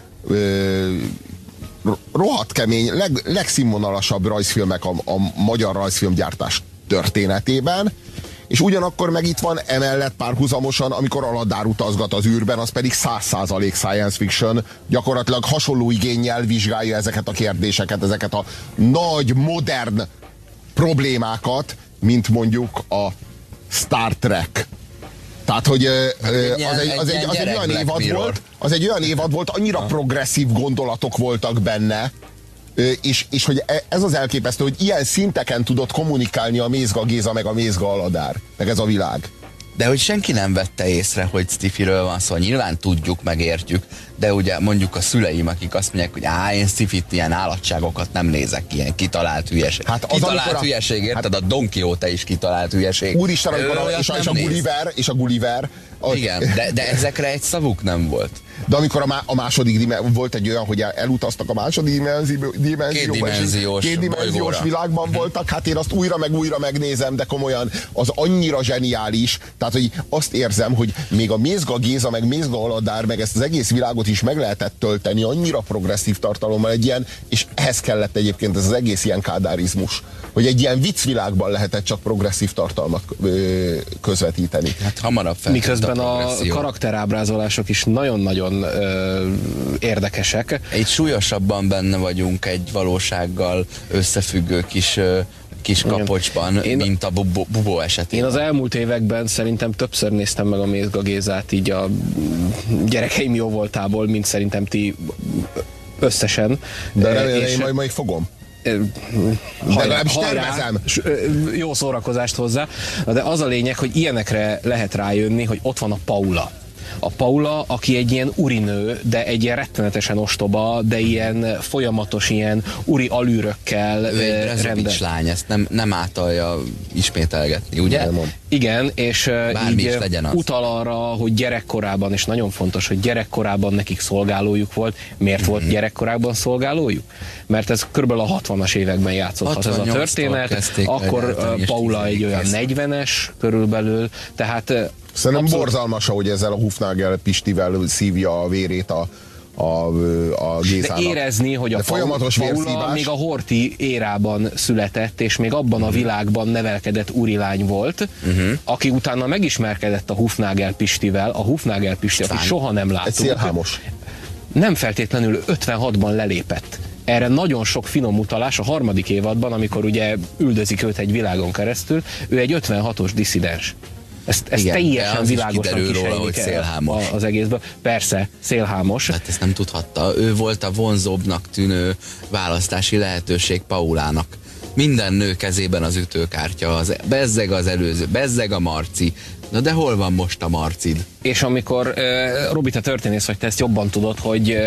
rohadt kemény, leg, legszínvonalasabb rajzfilmek a, a magyar rajzfilmgyártás történetében, és ugyanakkor meg itt van emellett párhuzamosan, amikor Aladár utazgat az űrben, az pedig 100% science fiction, gyakorlatilag hasonló igényel vizsgálja ezeket a kérdéseket, ezeket a nagy, modern problémákat, mint mondjuk a Star Trek. Tehát, hogy ilyen- az egy, az egy az egy olyan évad volt, az egy olyan évad volt, annyira progresszív gondolatok voltak benne, és, és hogy e- ez az elképesztő, hogy ilyen szinteken tudott kommunikálni a Mézga Géza, meg a Mézga Aladár, meg ez a világ. De hogy senki nem vette észre, hogy Stiffyről van szó, nyilván tudjuk, megértjük, de ugye mondjuk a szüleim, akik azt mondják, hogy á, én Stiffit ilyen állatságokat nem nézek, ilyen kitalált hülyeség. Hát az, kitalált a- hülyeség, érted? A Don Quixote is kitalált hülyeség. Úristen, amikor a, és, a, és a. Gulliver, és a Gulliver, a, Igen, de, de ezekre egy szavuk nem volt. De amikor a, má, a második dimenzió, volt egy olyan, hogy el- elutaztak a második dimenzió, dimenzióba, Kétdimenziós kétdimenziós világban voltak, hát én azt újra meg újra megnézem, de komolyan, az annyira zseniális, tehát hogy azt érzem, hogy még a Mézga Géza, meg Mézga Aladár, meg ezt az egész világot is meg lehetett tölteni annyira progresszív tartalommal egy ilyen, és ehhez kellett egyébként ez az egész ilyen kádárizmus, hogy egy ilyen viccvilágban lehetett csak progresszív tartalmat közvetíteni. Hát hamarabb fel. Miközben a progresszió. karakterábrázolások is nagyon-nagyon ö, érdekesek. Én- mint a bubó, bubó esetében. Én az elmúlt években szerintem többször néztem meg a Mézga Gézát így a gyerekeim jó voltából, mint szerintem ti összesen. De remélem, és- én majd, majd fogom. Ö, De legalábbis tervezem. ö, Jó szórakozást hozzá. De az a lényeg, hogy ilyenekre lehet rájönni, hogy ott van a Paula. A Paula, aki egy ilyen urinő, de egy ilyen rettenetesen ostoba, de ilyen folyamatos ilyen uri alűrökkel ő egy Brezovics rendes. lány, ezt nem, nem átalja ismételgetni, ugye? Elmond. Igen, és ö, Bármi így is ö, legyen az. utal arra, hogy gyerekkorában, és nagyon fontos, hogy gyerekkorában nekik szolgálójuk volt. Miért Mhm. volt gyerekkorában szolgálójuk? Mert ez körülbelül a 60-as években játszódhat ez a 68-tól történet. Akkor és Paula egy 10-ig olyan készült. 40-es körülbelül, tehát Szerintem abszolút- borzalmas, hogy ezzel a Hufnagel Pistivel szívja a vérét a, a, a de Gézának. érezni, hogy a De folyamatos Paula vérszívás. még a Horti érában született, és még abban a világban nevelkedett úrilány volt, uh-huh. aki utána megismerkedett a Hufnagel Pistivel, a Hufnagel Pisti, aki soha nem Egy láttuk. szélhámos. nem feltétlenül 56-ban lelépett. Erre nagyon sok finom utalás a harmadik évadban, amikor ugye üldözik őt egy világon keresztül, ő egy 56-os disszidens. Ezt, ezt Igen, teljesen világosan kiderül róla, hogy szélhámos. az egészből. Persze, szélhámos. Hát ezt nem tudhatta. Ő volt a vonzóbbnak tűnő választási lehetőség Paulának. Minden nő kezében az ütőkártya, az, bezzeg az előző, bezzeg a Marci. Na de hol van most a Marcid? És amikor, Robi, te történész vagy, te ezt jobban tudod, hogy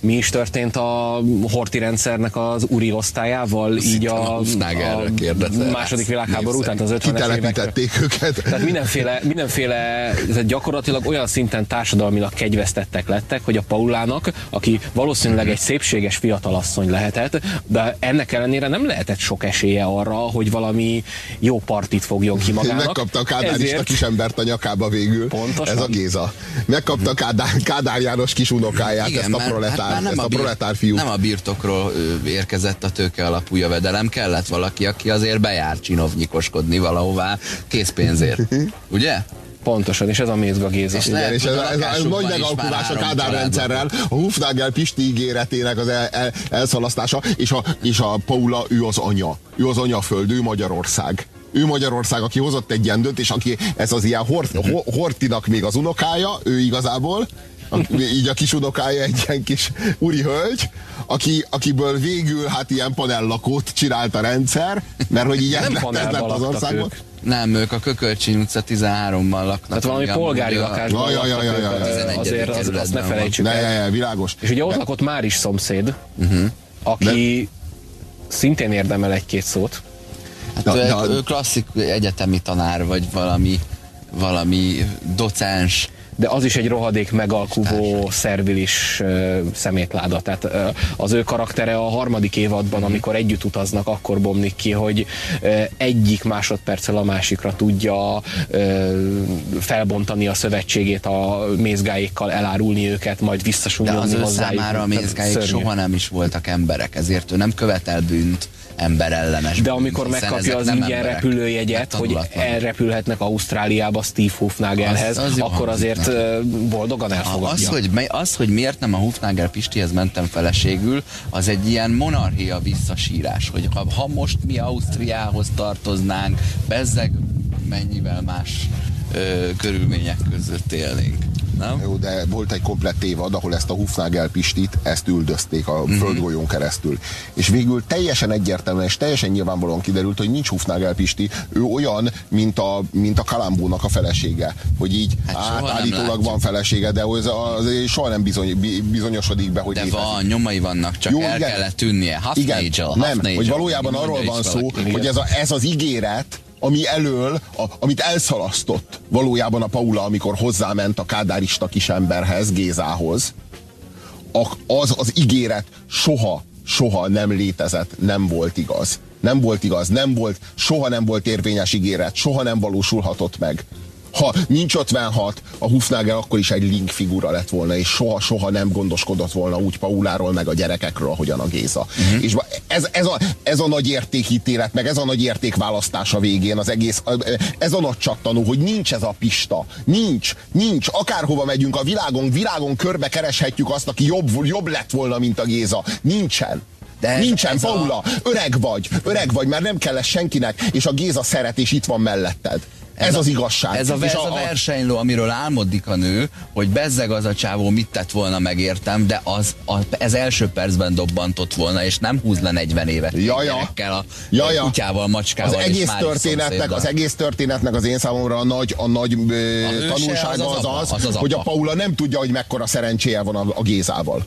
mi is történt a Horti rendszernek az úri osztályával, így hittem, a, a második világháború után, az 50-es évekről. Kitelepítették őket. Tehát mindenféle, mindenféle tehát gyakorlatilag olyan szinten társadalmilag kegyvesztettek lettek, hogy a Paulának, aki valószínűleg egy szépséges fiatalasszony lehetett, de ennek ellenére nem lehetett sok esélye arra, hogy valami jó partit fogjon ki magának. Megkapta a kádárista Ezért- kis embert a nyakába végül. Pontosan. Ez a Géza. Megkapta a Kádár, Kádár János kis unokáját, ezt a mert- proletár, hát ezt a bir- proletár fiút. Nem a birtokról érkezett a tőke alapú jövedelem, kellett valaki, aki azért bejár csinovnyikoskodni valahová készpénzért. Ugye? Pontosan, és ez a Mézga Géza. És Igen, és ez, a ez, ez nagy már a Kádár rendszerrel, a Hufnagel Pisti ígéretének az el, el, elszalasztása, és a, és a Paula, ő az anya. Ő az anyaföld, ő Magyarország. Ő Magyarország, aki hozott egy ilyen döntés, aki ez az ilyen Hort, Ho- Hortinak még az unokája, ő igazából, a, így a kis unokája egy ilyen kis úri hölgy, aki, akikből végül hát ilyen panellakót csinált a rendszer, mert hogy így Nem lett, ez lett az országban. ők. Nem, ők a Kökölcsiny utca 13-ban laknak. Tehát valami Igen, polgári lakásban Ja, ja, ja, ja, ja, laktak ja. ők, 11. azért az, azt ne felejtsük Ne, el. ne, ne, világos. És ugye ott lakott már is szomszéd, uh-huh. aki szintén érdemel egy-két szót. Hát Na, ő, na- ő klasszik egyetemi tanár, vagy valami, valami docens. de az is egy rohadék megalkuvó, szervilis uh, szemétláda. Tehát uh, az ő karaktere a harmadik évadban, Mhm. amikor együtt utaznak, akkor bomlik ki, hogy uh, egyik másodperccel a másikra tudja felbontani a szövetségét a mézgáékkal, elárulni őket, majd De visszasúnyolni az ő számára a mézgáik szörnyű. soha nem is voltak emberek, ezért ő nem követel bűnt emberellenes De amikor megkapja az ingyen emberek. repülőjegyet, Hát hogy elrepülhetnek Ausztráliába Steve Hufnagelhez, Az- az akkor azért boldogan Az elfogadja. hogy, mely- az, hogy miért nem a Hufnagel Pistihez mentem feleségül, az egy ilyen monarchia visszasírás, hogy ha, ha most mi Ausztriához tartoznánk, bezzeg mennyivel más ö, körülmények között élnénk. Nem? Jó, de volt egy komplett évad, ahol ezt a Hufnagel Pistit, ezt üldözték a Mhm. földgolyón keresztül. És végül teljesen egyértelműen és teljesen nyilvánvalóan kiderült, hogy nincs Hufnagel Pisti, ő olyan, mint a, mint a Kalambónak a felesége. Hogy így, Hát nem állítólag van felesége, de az, az soha nem bizony, bi- bizonyosodik be, hogy De létezik. van, nyomai vannak, csak Jó, el igen. kellett tűnnie. Half Igen, Nigel, nem, Nigel. hogy valójában arról van szó, valaki. hogy ez, a, ez az ígéret, ami elől, a, amit elszalasztott valójában a Paula, amikor hozzáment a kádárista kisemberhez, Gézához, az az ígéret soha, soha nem létezett, nem volt igaz. Nem volt igaz, nem volt, soha nem volt érvényes ígéret, soha nem valósulhatott meg. Ha nincs 56, a Hufnagel akkor is egy link figura lett volna, és soha-soha nem gondoskodott volna úgy Pauláról, meg a gyerekekről, ahogyan a Géza. Uh-huh. És ez, ez, a, ez a nagy értékítélet, meg ez a nagy értékválasztás a végén, az egész, ez a nagy csattanó, hogy nincs ez a pista. Nincs, nincs. Akárhova megyünk a világon, világon körbe kereshetjük azt, aki jobb, jobb lett volna, mint a Géza. Nincsen. De ez- Nincsen, ez a- Paula, öreg vagy, öreg vagy, már nem kell senkinek, és a Géza szeret, és itt van melletted. Ez, a- az igazság. Ez a, ez a versenyló, amiről álmodik a nő, hogy bezzeg az a csávó mit tett volna, megértem, de az, a, ez első percben dobbantott volna, és nem húz le 40 évet Ja, ja. gyerekkel, a Ja, ja. kutyával, macskával, az és egész történetnek, az egész történetnek az én számomra a nagy, a nagy őse tanulsága az az az az, az az hogy a. Paula nem tudja, hogy mekkora szerencséje van a, a Gézával.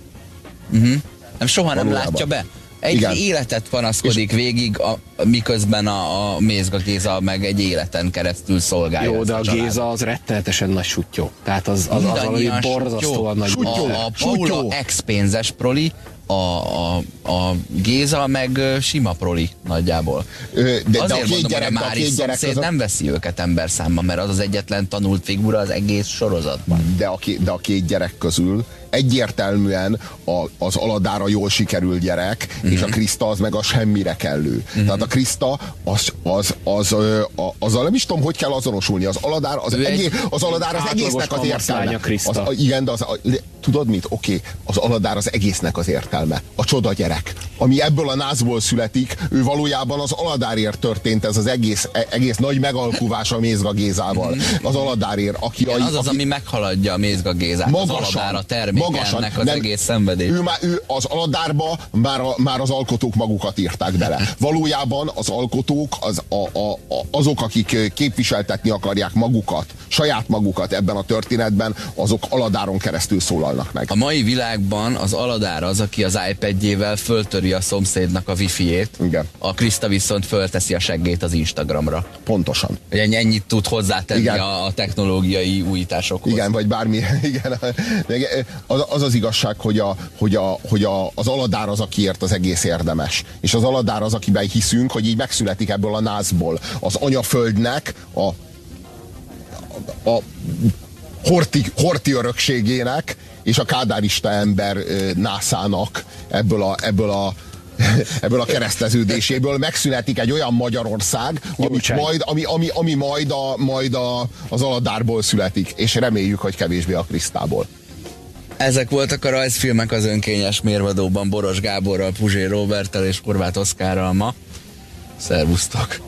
Nem, soha nem Valójában. látja be. Egy Igen. életet panaszkodik végig, a, miközben a, a Mézga Géza meg egy életen keresztül szolgálja. Jó, de a családot. Géza az rettenetesen nagy sutyó. Tehát az, az, az valami Mindannyian borzasztóan nagy. Sutyó. A, a Paula Sutyó. ex-pénzes proli, a, a, a Géza meg sima proli nagyjából. De- de a Azért két mondom, gyerek- hogy a a két Máris gyerek szomszéd között- nem veszi őket emberszámba, mert az az egyetlen tanult figura az egész sorozatban. De a, két, de a két gyerek közül egyértelműen a, az Aladára jól sikerült gyerek, Mhm. és a Kriszta az meg a semmire kellő. Tehát a Kriszta az, az, az, ö, a, azzal nem is tudom, hogy kell azonosulni. Az Aladár az, egy egész, az, Aladár az egésznek az értelme. Az, igen, de az, a, tudod mit? Oké, okay, az Aladár az egésznek az értelme. A csoda gyerek. Ami ebből a názból születik, ő valójában az Aladárért történt ez az egész, e- egész nagy megalkuvás a Mézga Gézával. Az Aladárért, aki, Igen, a, az az, aki ami meghaladja a Mézga Gézát, az Aladár a termék, ennek az nem, egész szenvedés. Ő, már, ő az aladárba már, a, már az alkotók magukat írták bele. Valójában az alkotók az, a, a, a, azok, akik képviseltetni akarják magukat, saját magukat ebben a történetben, azok aladáron keresztül szólalnak meg. A mai világban az Aladár az, aki az iPad-jével föltöri a szomszédnak a wifi-ét, Igen. a Krista viszont fölteszi a seggét az Instagramra. Pontosan. Ennyi- ennyit tud hozzátenni Igen. a, a technológiai újításokhoz. Igen, vagy bármi. Igen. Az, az az igazság, hogy, a, hogy, a, hogy a, az aladár az, akiért az egész érdemes. És az aladár az, akiben hiszünk, hogy így megszületik ebből a názból. Az anyaföldnek a, a, a horti, horti örökségének és a kádárista ember nászának ebből a, ebből a ebből a kereszteződéséből megszületik egy olyan Magyarország, ami majd, ami, ami, ami majd, a, majd a, az aladárból születik, és reméljük, hogy kevésbé a Krisztából. Ezek voltak a rajzfilmek az önkényes mérvadóban Boros Gáborral, Puzsé Roberttel és Horváth Oszkárral ma. Szervusztok!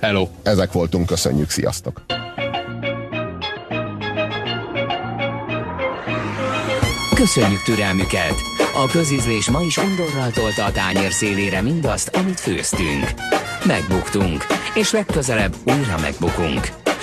Hello! Ezek voltunk, köszönjük, sziasztok! Köszönjük türelmüket! A közizlés ma is undorral tolta a tányér szélére mindazt, amit főztünk. Megbuktunk, és legközelebb újra megbukunk.